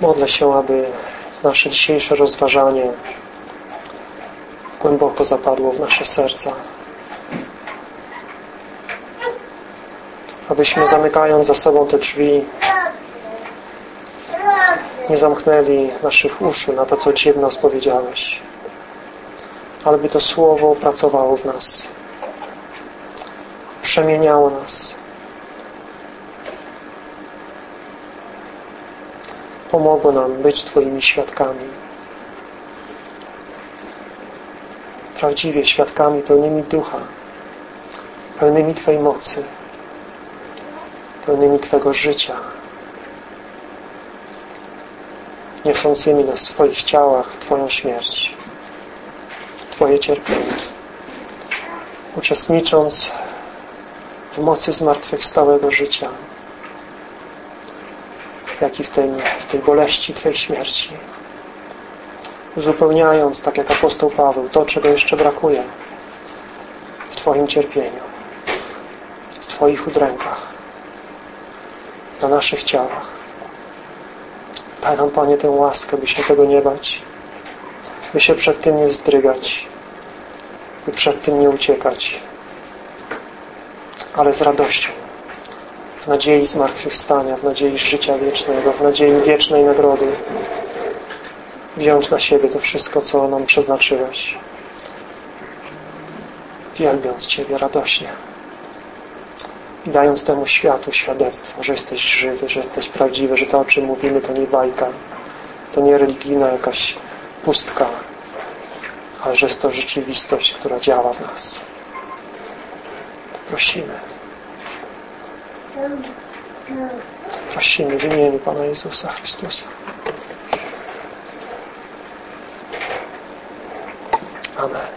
Modlę się, aby nasze dzisiejsze rozważanie głęboko zapadło w nasze serca. Abyśmy zamykając za sobą te drzwi nie zamknęli naszych uszu na to, co Ci od nas powiedziałeś. Ale by to Słowo pracowało w nas. Przemieniało nas. Pomogło nam być Twoimi świadkami. Prawdziwie świadkami pełnymi ducha, pełnymi Twojej mocy, pełnymi Twego życia, niosącymi na swoich ciałach Twoją śmierć, Twoje cierpienie, uczestnicząc w mocy zmartwychwstałego życia, jak i w, tym, w tej boleści Twojej śmierci. Uzupełniając, tak jak apostoł Paweł, to, czego jeszcze brakuje w Twoim cierpieniu, w Twoich udrękach, na naszych ciałach. Daj nam, Panie, tę łaskę, by się tego nie bać, by się przed tym nie wzdrygać, by przed tym nie uciekać, ale z radością, w nadziei zmartwychwstania, w nadziei życia wiecznego, w nadziei wiecznej nagrody, wziąć na siebie to wszystko, co nam przeznaczyłeś, wielbiąc Ciebie radośnie dając temu światu świadectwo, że jesteś żywy, że jesteś prawdziwy, że to, o czym mówimy, to nie bajka, to nie religijna jakaś pustka, ale że jest to rzeczywistość, która działa w nas. Prosimy. Prosimy w imieniu Pana Jezusa Chrystusa. Amen.